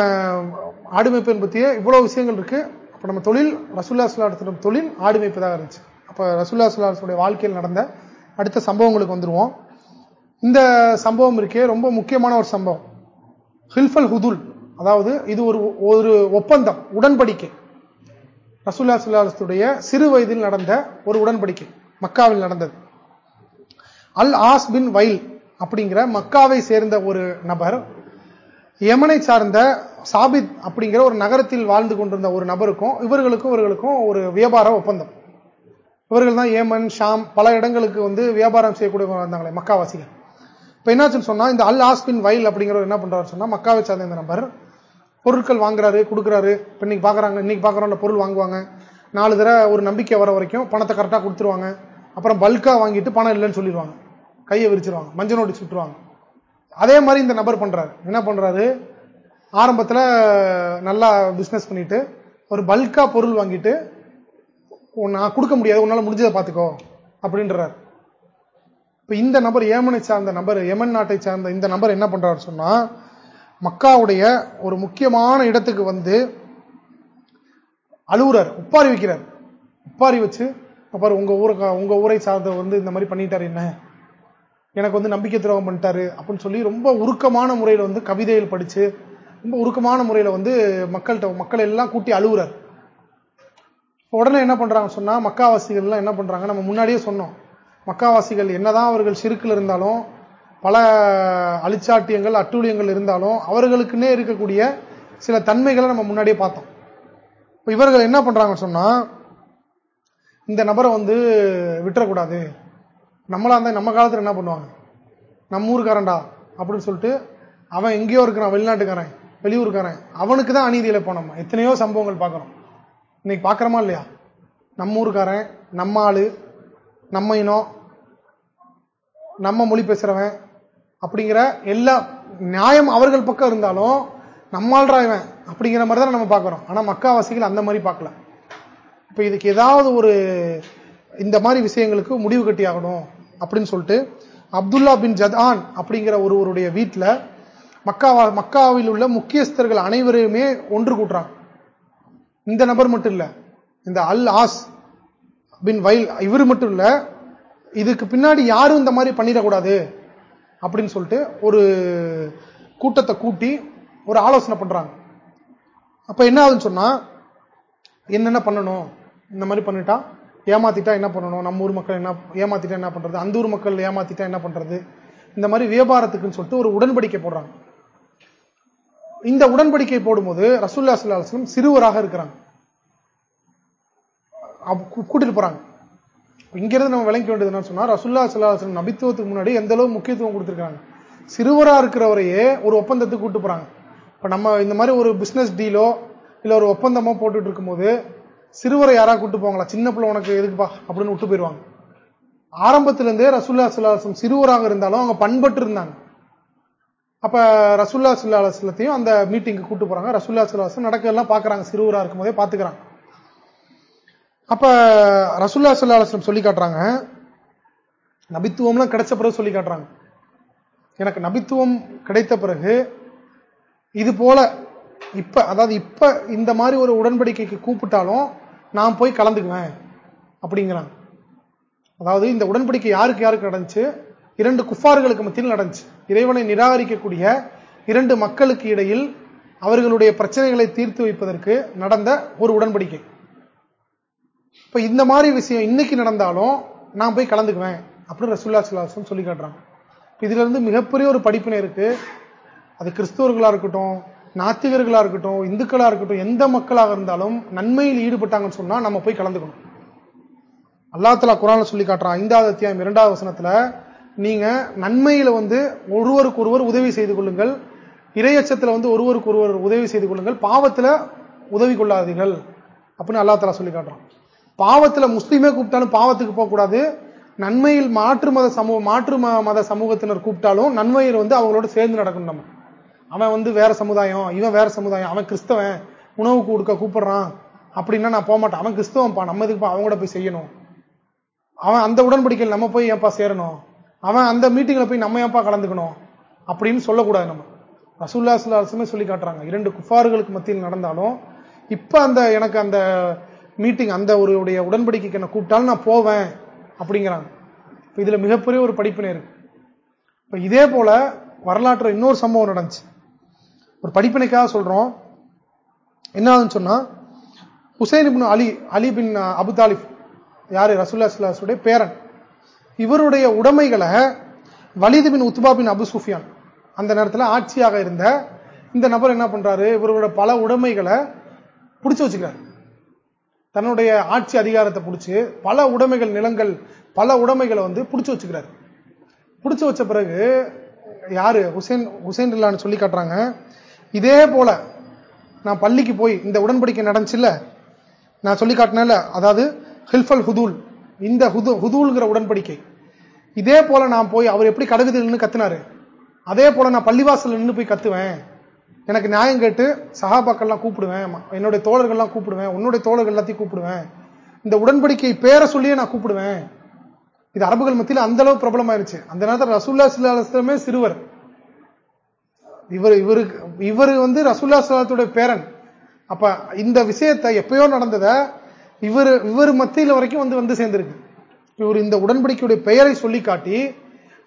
ஆடு மேய்ப்பின் பத்தியே இவ்வளவு விஷயங்கள் இருக்கு. அப்ப நம்ம தொழில் ரசுல்லா சுல்லாடத்திடம் தொழில் ஆடு மேய்ப்பதாக இருந்துச்சு. அப்ப ரசுல்லா சுல்லாசுடைய வாழ்க்கையில் நடந்த அடுத்த சம்பவங்களுக்கு வந்துருவோம். இந்த சம்பவம் இருக்கே ரொம்ப முக்கியமான ஒரு சம்பவம். ஹில்ஃபல் ஹுதுல் அதாவது இது ஒரு ஒரு ஒப்பந்தம் உடன்படிக்கை. ரசூல்லா சுல்லாசுடைய சிறு வயதில் நடந்த ஒரு உடன்படிக்கை மக்காவில் நடந்தது. அல் ஆஸ் பின் வைல் அப்படிங்கிற மக்காவை சேர்ந்த ஒரு நபர் யமனை சார்ந்த சாபித் அப்படிங்கிற ஒரு நகரத்தில் வாழ்ந்து கொண்டிருந்த ஒரு நபருக்கும் இவர்களுக்கும் இவர்களுக்கும் ஒரு வியாபார ஒப்பந்தம். இவர்கள் தான் ஏமன் ஷாம் பல இடங்களுக்கு வந்து வியாபாரம் செய்யக்கூடிய வந்தாங்களே மக்காவாசிகள். இப்ப என்னாச்சுன்னு சொன்னா இந்த அல் ஆஸ்பின் வயல் அப்படிங்கிறவர் என்ன பண்றாரு சொன்னா மக்காவை சார்ந்த இந்த நபர் பொருட்கள் வாங்குறாரு கொடுக்குறாரு. இப்போ இன்னைக்கு பாக்குறாங்க இன்னைக்கு பாக்குறோம் பொருள் வாங்குவாங்க. நாலு தடவை ஒரு நம்பிக்கை வர வரைக்கும் பணத்தை கரெக்டா கொடுத்துருவாங்க. அப்புறம் பல்கா வாங்கிட்டு பணம் இல்லைன்னு சொல்லிடுவாங்க. கையை விரிச்சிருவாங்க மஞ்சள் நோட்டி சுட்டுருவாங்க. அதே மாதிரி இந்த நபர் பண்றாரு. என்ன பண்றாரு? ஆரம்பத்தில் நல்லா பிஸ்னஸ் பண்ணிட்டு ஒரு பல்காக பொருள் வாங்கிட்டு நான் கொடுக்க முடியாது உன்னால் முடிஞ்சதை பார்த்துக்கோ அப்படின்றார். இப்போ இந்த நபர் ஏமனை சார்ந்த நபர் எமன் நாட்டை சார்ந்த இந்த நபர் என்ன பண்றாரு சொன்னா மக்காவுடைய ஒரு முக்கியமான இடத்துக்கு வந்து அழுகுறார் உப்பாரி வைக்கிறார். உப்பாரி வச்சு அப்புறம் உங்க ஊரை உங்க ஊரை சார்ந்த வந்து இந்த மாதிரி பண்ணிட்டாரு என்ன? எனக்கு வந்து நம்பிக்கை துரோகம் பண்ணிட்டாரு அப்படின்னு சொல்லி ரொம்ப உருக்கமான முறையில் வந்து கவிதைகள் படிச்சு ரொம்ப உருக்கமான முறையில் வந்து மக்கள்கிட்ட மக்கள் எல்லாம் கூட்டி அழுகுறார் உடனே என்ன பண்றாங்க சொன்னா மக்காவாசிகள் எல்லாம் என்ன பண்றாங்க நம்ம முன்னாடியே சொன்னோம். மக்காவாசிகள் என்னதான் அவர்கள் சிறுக்கில் இருந்தாலும் பல அழிச்சாட்டியங்கள் அட்டூழியங்கள் இருந்தாலும் அவர்களுக்குன்னே இருக்கக்கூடிய சில தன்மைகளை நம்ம முன்னாடியே பார்த்தோம். இவர்கள் என்ன பண்றாங்கன்னு சொன்னா இந்த நபரை வந்து விட்டுறக்கூடாது. நம்மளா இருந்தா நம்ம காலத்தில் என்ன பண்ணுவாங்க? நம்ம ஊருக்காரன்டா அப்படின்னு சொல்லிட்டு அவன் எங்கேயோ இருக்கிறான் வெளிநாட்டுக்காரன். வெளியூருக்காரன் அவனுக்கு தான் அநீதி இழைப்போம் நம்ம. எத்தனையோ சம்பவங்கள் பார்க்குறோம். இன்னைக்கு பார்க்குறோமா இல்லையா? நம்ம ஊருக்காரன் நம்ம ஆளு நம்ம இனம் நம்ம மொழி பேசுறவன் அப்படிங்கிற எல்லா நியாயம் அவர்கள் பக்கம் இருந்தாலும் நம்மால்ரா இவன் அப்படிங்கிற மாதிரி தான் நம்ம பார்க்கிறோம். ஆனா மக்காவாசிகள் அந்த மாதிரி பார்க்கல. இப்ப இதுக்கு ஏதாவது ஒரு இந்த மாதிரி விஷயங்களுக்கு முடிவு கட்டி ஆகணும் அப்படின்னு சொல்லிட்டு அப்துல்லா பின் ஜதான் அப்படிங்கிற ஒருவருடைய வீட்டில் மக்காவா மக்காவில் உள்ள முக்கியஸ்தர்கள் அனைவரையுமே ஒன்று கூட்டுறாங்க. இந்த நபர் மட்டும் இல்ல இந்த அல் ஆஸ் பின் வைல் இவர் மட்டும் இல்ல இதுக்கு பின்னாடி யாரும் இந்த மாதிரி பண்ணிடக்கூடாது அப்படின்னு சொல்லிட்டு ஒரு கூட்டத்தை கூட்டி ஒரு ஆலோசனை பண்றாங்க. அப்ப என்ன ஆகுதுன்னு சொன்னா என்னென்ன பண்ணணும்? இந்த மாதிரி பண்ணிட்டா ஏமாத்திட்டா என்ன பண்ணணும்? நம்ம ஊர் மக்கள் என்ன ஏமாத்திட்டா என்ன பண்றது? அந்த ஊர் மக்கள் ஏமாத்திட்டா என்ன பண்றது? இந்த மாதிரி வியாபாரத்துக்குன்னு சொல்லிட்டு ஒரு உடன்படிக்கை போடுறாங்க. இந்த உடன்படிக்கை போடும்போது ரசூல்லா சல்லாஹம் சிறுவராக இருக்கிறாங்க. கூட்டிட்டு போறாங்க. இங்கிருந்து நம்ம விளங்க வேண்டியது என்ன சொன்னா ரசுல்லா சல்லாஹம் நபித்துவத்துக்கு முன்னாடி எந்த அளவு முக்கியத்துவம் கொடுத்துருக்காங்க சிறுவரா இருக்கிறவரையே ஒரு ஒப்பந்தத்துக்கு கூட்டு போறாங்க. இப்ப நம்ம இந்த மாதிரி ஒரு பிசினஸ் டீலோ இல்ல ஒரு ஒப்பந்தமோ போட்டுட்டு இருக்கும்போது சிறுவரை யாரா கூட்டு போவாங்களா? சின்ன பிள்ளை உனக்கு எதுக்குப்பா? அப்படின்னு விட்டு போயிருவாங்க ஆரம்பத்திலிருந்தே ரசுல்லா சுல்லாசம் சிறுவராக இருந்தாலும் அவங்க பண்பட்டு இருந்தாங்க. அப்ப ரசுல்லா சுல்லாசலத்தையும் அந்த மீட்டிங்கு கூட்டு போறாங்க. ரசுல்லா சுல்லாசம் நடக்கலாம் பாக்குறாங்க சிறுவரா இருக்கும் போதே பாத்துக்கிறாங்க அப்ப ரசுல்லா சுல்லாஸ்லம் சொல்லி காட்டுறாங்க. நபித்துவம்லாம் கிடைச்ச பிறகு சொல்லி காட்டுறாங்க. எனக்கு நபித்துவம் கிடைத்த பிறகு இது போல இப்ப அதாவது இப்ப இந்த மாதிரி ஒரு உடன்படிக்கைக்கு கூப்பிட்டாலும் நான் போய் கலந்துக்குவேன் அப்படிங்கிறாங்க. அதாவது இந்த உடன்படிக்கை யாருக்கு யாருக்கு நடந்துச்சு? இரண்டு குஃபார்களுக்கு மத்தியில் நடந்துச்சு. இறைவனை நிராகரிக்கக்கூடிய இரண்டு மக்களுக்கு இடையில் அவர்களுடைய பிரச்சனைகளை தீர்த்து வைப்பதற்கு நடந்த ஒரு உடன்படிக்கை. இப்ப இந்த மாதிரி விஷயம் இன்னைக்கு நடந்தாலும் நான் போய் கலந்துக்குவேன் அப்படின்னு ரசுல்லா சுல்லாசம் சொல்லி காட்டுறாங்க இதுல இருந்து மிகப்பெரிய ஒரு படிப்பினை இருக்கு. அது கிறிஸ்தவர்களா இருக்கட்டும் நாத்திகர்களா இருக்கட்டும் இந்துக்களா இருக்கட்டும் எந்த மக்களாக இருந்தாலும் நன்மையில் ஈடுபட்டாங்கன்னு சொன்னா நம்ம போய் கலந்துக்கணும். அல்லாத்தலா குரான் சொல்லி காட்டுறான் ஐந்தாவது அத்தியாயம் இரண்டாவது வசனத்துல நீங்க நன்மையில வந்து ஒருவருக்கு ஒருவர் உதவி செய்து கொள்ளுங்கள். இரையச்சத்துல வந்து ஒருவருக்கு ஒருவர் உதவி செய்து கொள்ளுங்கள். பாவத்துல உதவி கொள்ளாதீர்கள். அப்படின்னு அல்லா தலா சொல்லி காட்டுறான். பாவத்துல முஸ்லீமே கூப்பிட்டாலும் பாவத்துக்கு போகக்கூடாது நன்மையில் மாற்று மத சமூக மாற்று மத சமூகத்தினர் கூப்பிட்டாலும் நன்மையில் வந்து அவங்களோட சேர்ந்து நடக்கணும் நம்ம. அவன் வந்து வேற சமுதாயம் இவன் வேற சமுதாயம் அவன் கிறிஸ்தவன் உணவு கொடுக்க கூப்பிடுறான். அப்படின்னா நான் போக மாட்டேன். அவன் கிறிஸ்தவன்ப்பா நம்ம இதுக்கு அவங்க கூட போய் செய்யணும்? அவன் அந்த உடன்படிக்கையில் நம்ம போய் ஏன்பா சேரணும்? அவன் அந்த மீட்டிங்ல போய் நம்ம ஏப்பா கலந்துக்கணும்? அப்படின்னு சொல்லக்கூடாது நம்ம. ரசூல்லா சுல்லாசுமே சொல்லி காட்டுறாங்க. இரண்டு குஃபார்களுக்கு மத்தியில் நடந்தாலும் இப்ப அந்த எனக்கு அந்த மீட்டிங் அந்த ஒரு உடன்படிக்கைக்கு என்ன கூப்பிட்டாலும் நான் போவேன் அப்படிங்கிறாங்க. இதுல மிகப்பெரிய ஒரு படிப்பினை இருக்கு. இப்ப இதே போல வரலாற்று இன்னொரு சம்பவம் நடந்துச்சு. ஒரு படிப்பினைக்காக சொல்றோம். என்ன ஆகுதுன்னு சொன்னா ஹுசைன் இப்னு அலி அலி பின் அபு தாலிப் யாரு? ரசூல்லா சுல்லாசுடைய பேரன். இவருடைய உடைமைகளை வலிது பின் உத்பா பின் அபு சுஃபியான். அந்த நேரத்தில் ஆட்சியாக இருந்த இந்த நபர் என்ன பண்றாரு? இவரோட பல உடைமைகளை பிடிச்சு வச்சுக்கிறார். தன்னுடைய ஆட்சி அதிகாரத்தை பிடிச்சி பல உடைமைகள் நிலங்கள் பல உடைமைகளை வந்து பிடிச்சு வச்சுக்கிறார். பிடிச்சு வச்ச பிறகு யாரு? ஹுசேன் ஹுசேன் இல்லான்னு சொல்லி காட்டுறாங்க. இதே போல நான் பள்ளிக்கு போய் இந்த உடன்படிக்கை நடந்துச்சுல்ல? நான் சொல்லி காட்டினேன்ல அதாவது ஹில்ஃபல் ஹுதூல் இந்த ஹுது ஹுதூல்கிற உடன்படிக்கை. இதே போல நான் போய் அவர் எப்படி கடகுதில்னு கத்துனாரு? அதே போல நான் பள்ளிவாசல் நின்று போய் கத்துவேன். எனக்கு நியாயம் கேட்டு சகாபாக்கள்லாம் கூப்பிடுவேன். என்னுடைய தோழர்கள்லாம் கூப்பிடுவேன். உன்னுடைய தோழர்கள் எல்லாத்தையும் கூப்பிடுவேன். இந்த உடன்படிக்கை பேரை சொல்லியே நான் கூப்பிடுவேன். இது அரபுகள் மத்தியில் அந்த அளவு பிரபலமாயிருச்சு. அந்த நேரத்தில் ரசூல்லா சுல்லாஸ்லமே சிறுவர். இவர் இவருக்கு இவர் வந்து ரசூல்லா சுல்லாத்துடைய பேரன். அப்ப இந்த விஷயத்தை எப்பயோ நடந்தத இவர் இவர் மத்தியில் வரைக்கும் வந்து வந்து சேர்ந்திருக்கு. இவர் இந்த உடன்படிக்கையுடைய பெயரை சொல்லி காட்டி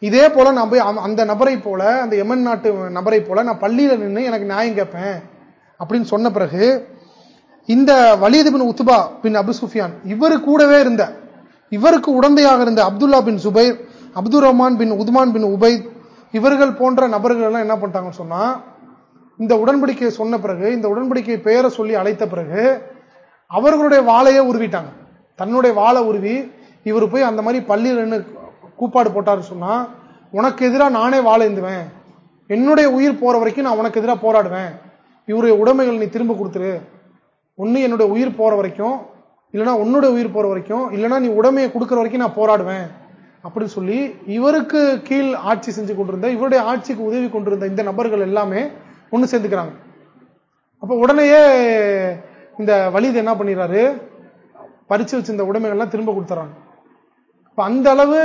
இதே போல நான் போய் அந்த நபரை போல அந்த எமன் நாட்டு நபரை போல நான் பள்ளியில நின்று எனக்கு நியாயம் கேட்பேன் அப்படின்னு சொன்ன பிறகு இந்த வலிது பின் உத்துபா பின் அபு சுஃபியான் இவரு கூடவே இருந்த இவருக்கு உடந்தையாக இருந்த அப்துல்லா பின் சுபைர் அப்துல் ரஹ்மான் பின் உதுமான் பின் உபைத் இவர்கள் போன்ற நபர்கள் எல்லாம் என்ன பண்ணிட்டாங்கன்னு சொன்னா இந்த உடன்படிக்கையை சொன்ன பிறகு இந்த உடன்படிக்கை பெயரை சொல்லி அழைத்த பிறகு அவர்களுடைய வாழையை உருவிட்டாங்க. தன்னுடைய வாழை உருவி இவர் போய் அந்த மாதிரி பள்ளியில் நின்று கூப்பாடு போட்டார் சொன்னா உனக்கு எதிராக நானே வாழேந்துவேன் என்னுடைய உயிர் போற வரைக்கும் நான் உனக்கு எதிராக போராடுவேன். இவருடைய உடைமைகள் நீ திரும்ப கொடுத்துரு. ஒன்னு என்னுடைய உயிர் போற வரைக்கும் இல்லைன்னா உன்னுடைய உயிர் போற வரைக்கும் இல்லைன்னா நீ உடமையை கொடுக்குற வரைக்கும் நான் போராடுவேன். அப்படின்னு சொல்லி இவருக்கு கீழ் ஆட்சி செஞ்சு கொண்டிருந்த இவருடைய ஆட்சிக்கு உதவி கொண்டிருந்த இந்த நபர்கள் எல்லாமே ஒன்று சேர்ந்துக்கிறாங்க. அப்ப உடனேயே இந்த வலிது என்ன பண்ணிடுறாரு? பறிச்சு வச்சிருந்த உடைமைகள்லாம் திரும்ப கொடுத்துறாங்க. அந்த அளவு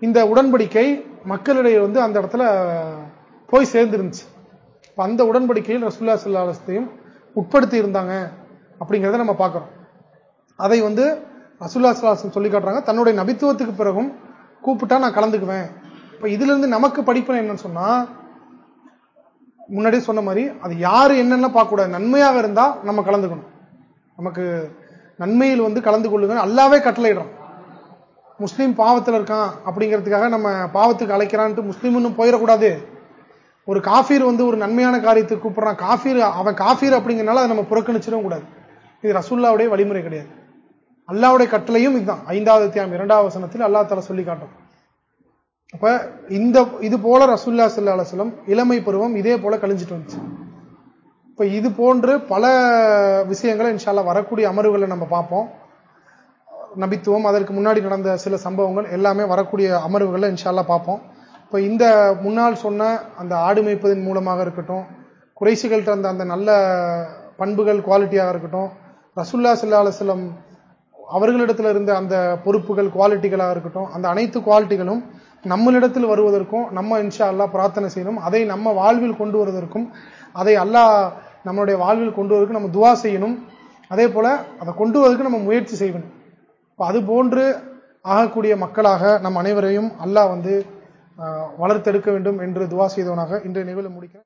இந்த உடன்படிக்கை மக்களிடையே வந்து அந்த இடத்துல போய் சேர்ந்துருந்துச்சு. அந்த உடன்படிக்கையில் ரசுல்லா சல்லாஹத்தையும் உட்படுத்தி இருந்தாங்க அப்படிங்கிறத நம்ம பார்க்கிறோம். அதை வந்து ரசுல்லா சல்லாஹம் சொல்லி காட்டுறாங்க. தன்னுடைய நபித்துவத்துக்கு பிறகும் கூப்பிட்டா நான் கலந்துக்குவேன். இப்ப இதுல இருந்து நமக்கு படிப்பேன் என்னன்னு சொன்னா முன்னாடியே சொன்ன மாதிரி அது யாரு என்னென்ன பார்க்கக்கூடாது. நன்மையாக இருந்தா நம்ம கலந்துக்கணும். நமக்கு நன்மையில் வந்து கலந்து கொள்ளுங்க அல்லாவே கட்டளையிடும் முஸ்லீம் பாவத்தில் இருக்கான் அப்படிங்கிறதுக்காக நம்ம பாவத்துக்கு அழைக்கிறான்ட்டு முஸ்லீம்னு போயிடக்கூடாது. ஒரு காஃபீர் வந்து ஒரு நன்மையான காரியத்துக்கு கூப்பிடுறான். காஃபீர் அவன் காஃபீர் அப்படிங்கிறனால அதை நம்ம புறக்கணிச்சிடவும் கூடாது. இது ரசுல்லாவுடைய வழிமுறை கிடையாது. அல்லாவுடைய கட்டளையும் இதுதான். ஐந்தாவது தியாம் இரண்டாவது வசனத்தில் அல்லா தலா சொல்லி காட்டும். அப்ப இந்த இது போல ரசுல்லா சல்லா அலுவலம் இளமை பருவம் இதே போல கழிஞ்சிட்டு வந்துச்சு. இப்ப இது போன்று பல விஷயங்களை இன்ஷால்லா வரக்கூடிய அமர்வுகளை நம்ம பார்ப்போம். நபித்துவம் அதற்கு முன்னாடி நடந்த சில சம்பவங்கள் எல்லாமே வரக்கூடிய அமர்வுகளை இன்ஷால்லா பார்ப்போம். இப்போ இந்த முன்னால் சொன்ன அந்த ஆடு மேய்ப்பதன் மூலமாக இருக்கட்டும் குறைசிகள் தந்த அந்த நல்ல பண்புகள் குவாலிட்டியாக இருக்கட்டும் ரசுல்லா சல்லா அலுவலம் அவர்களிடத்தில் இருந்த அந்த பொறுப்புகள் குவாலிட்டிகளாக இருக்கட்டும் அந்த அனைத்து குவாலிட்டிகளும் நம்மளிடத்தில் வருவதற்கும் நம்ம இன்ஷா அல்லா பிரார்த்தனை செய்யணும். அதை நம்ம வாழ்வில் கொண்டு வருவதற்கும் அதை அல்லாஹ் நம்மளுடைய வாழ்வில் கொண்டு வருவதற்கு நம்ம துவா செய்யணும். அதே போல அதை கொண்டு வருவதற்கு நம்ம முயற்சி செய்யணும். அது போன்று ஆகக்கூடிய மக்களாக நம் அனைவரையும் அல்லாஹ் வந்து வளர்த்தெடுக்க வேண்டும் என்று துவா செய்தவனாக இன்றைய நிகழ்வு முடிக்கிறேன்.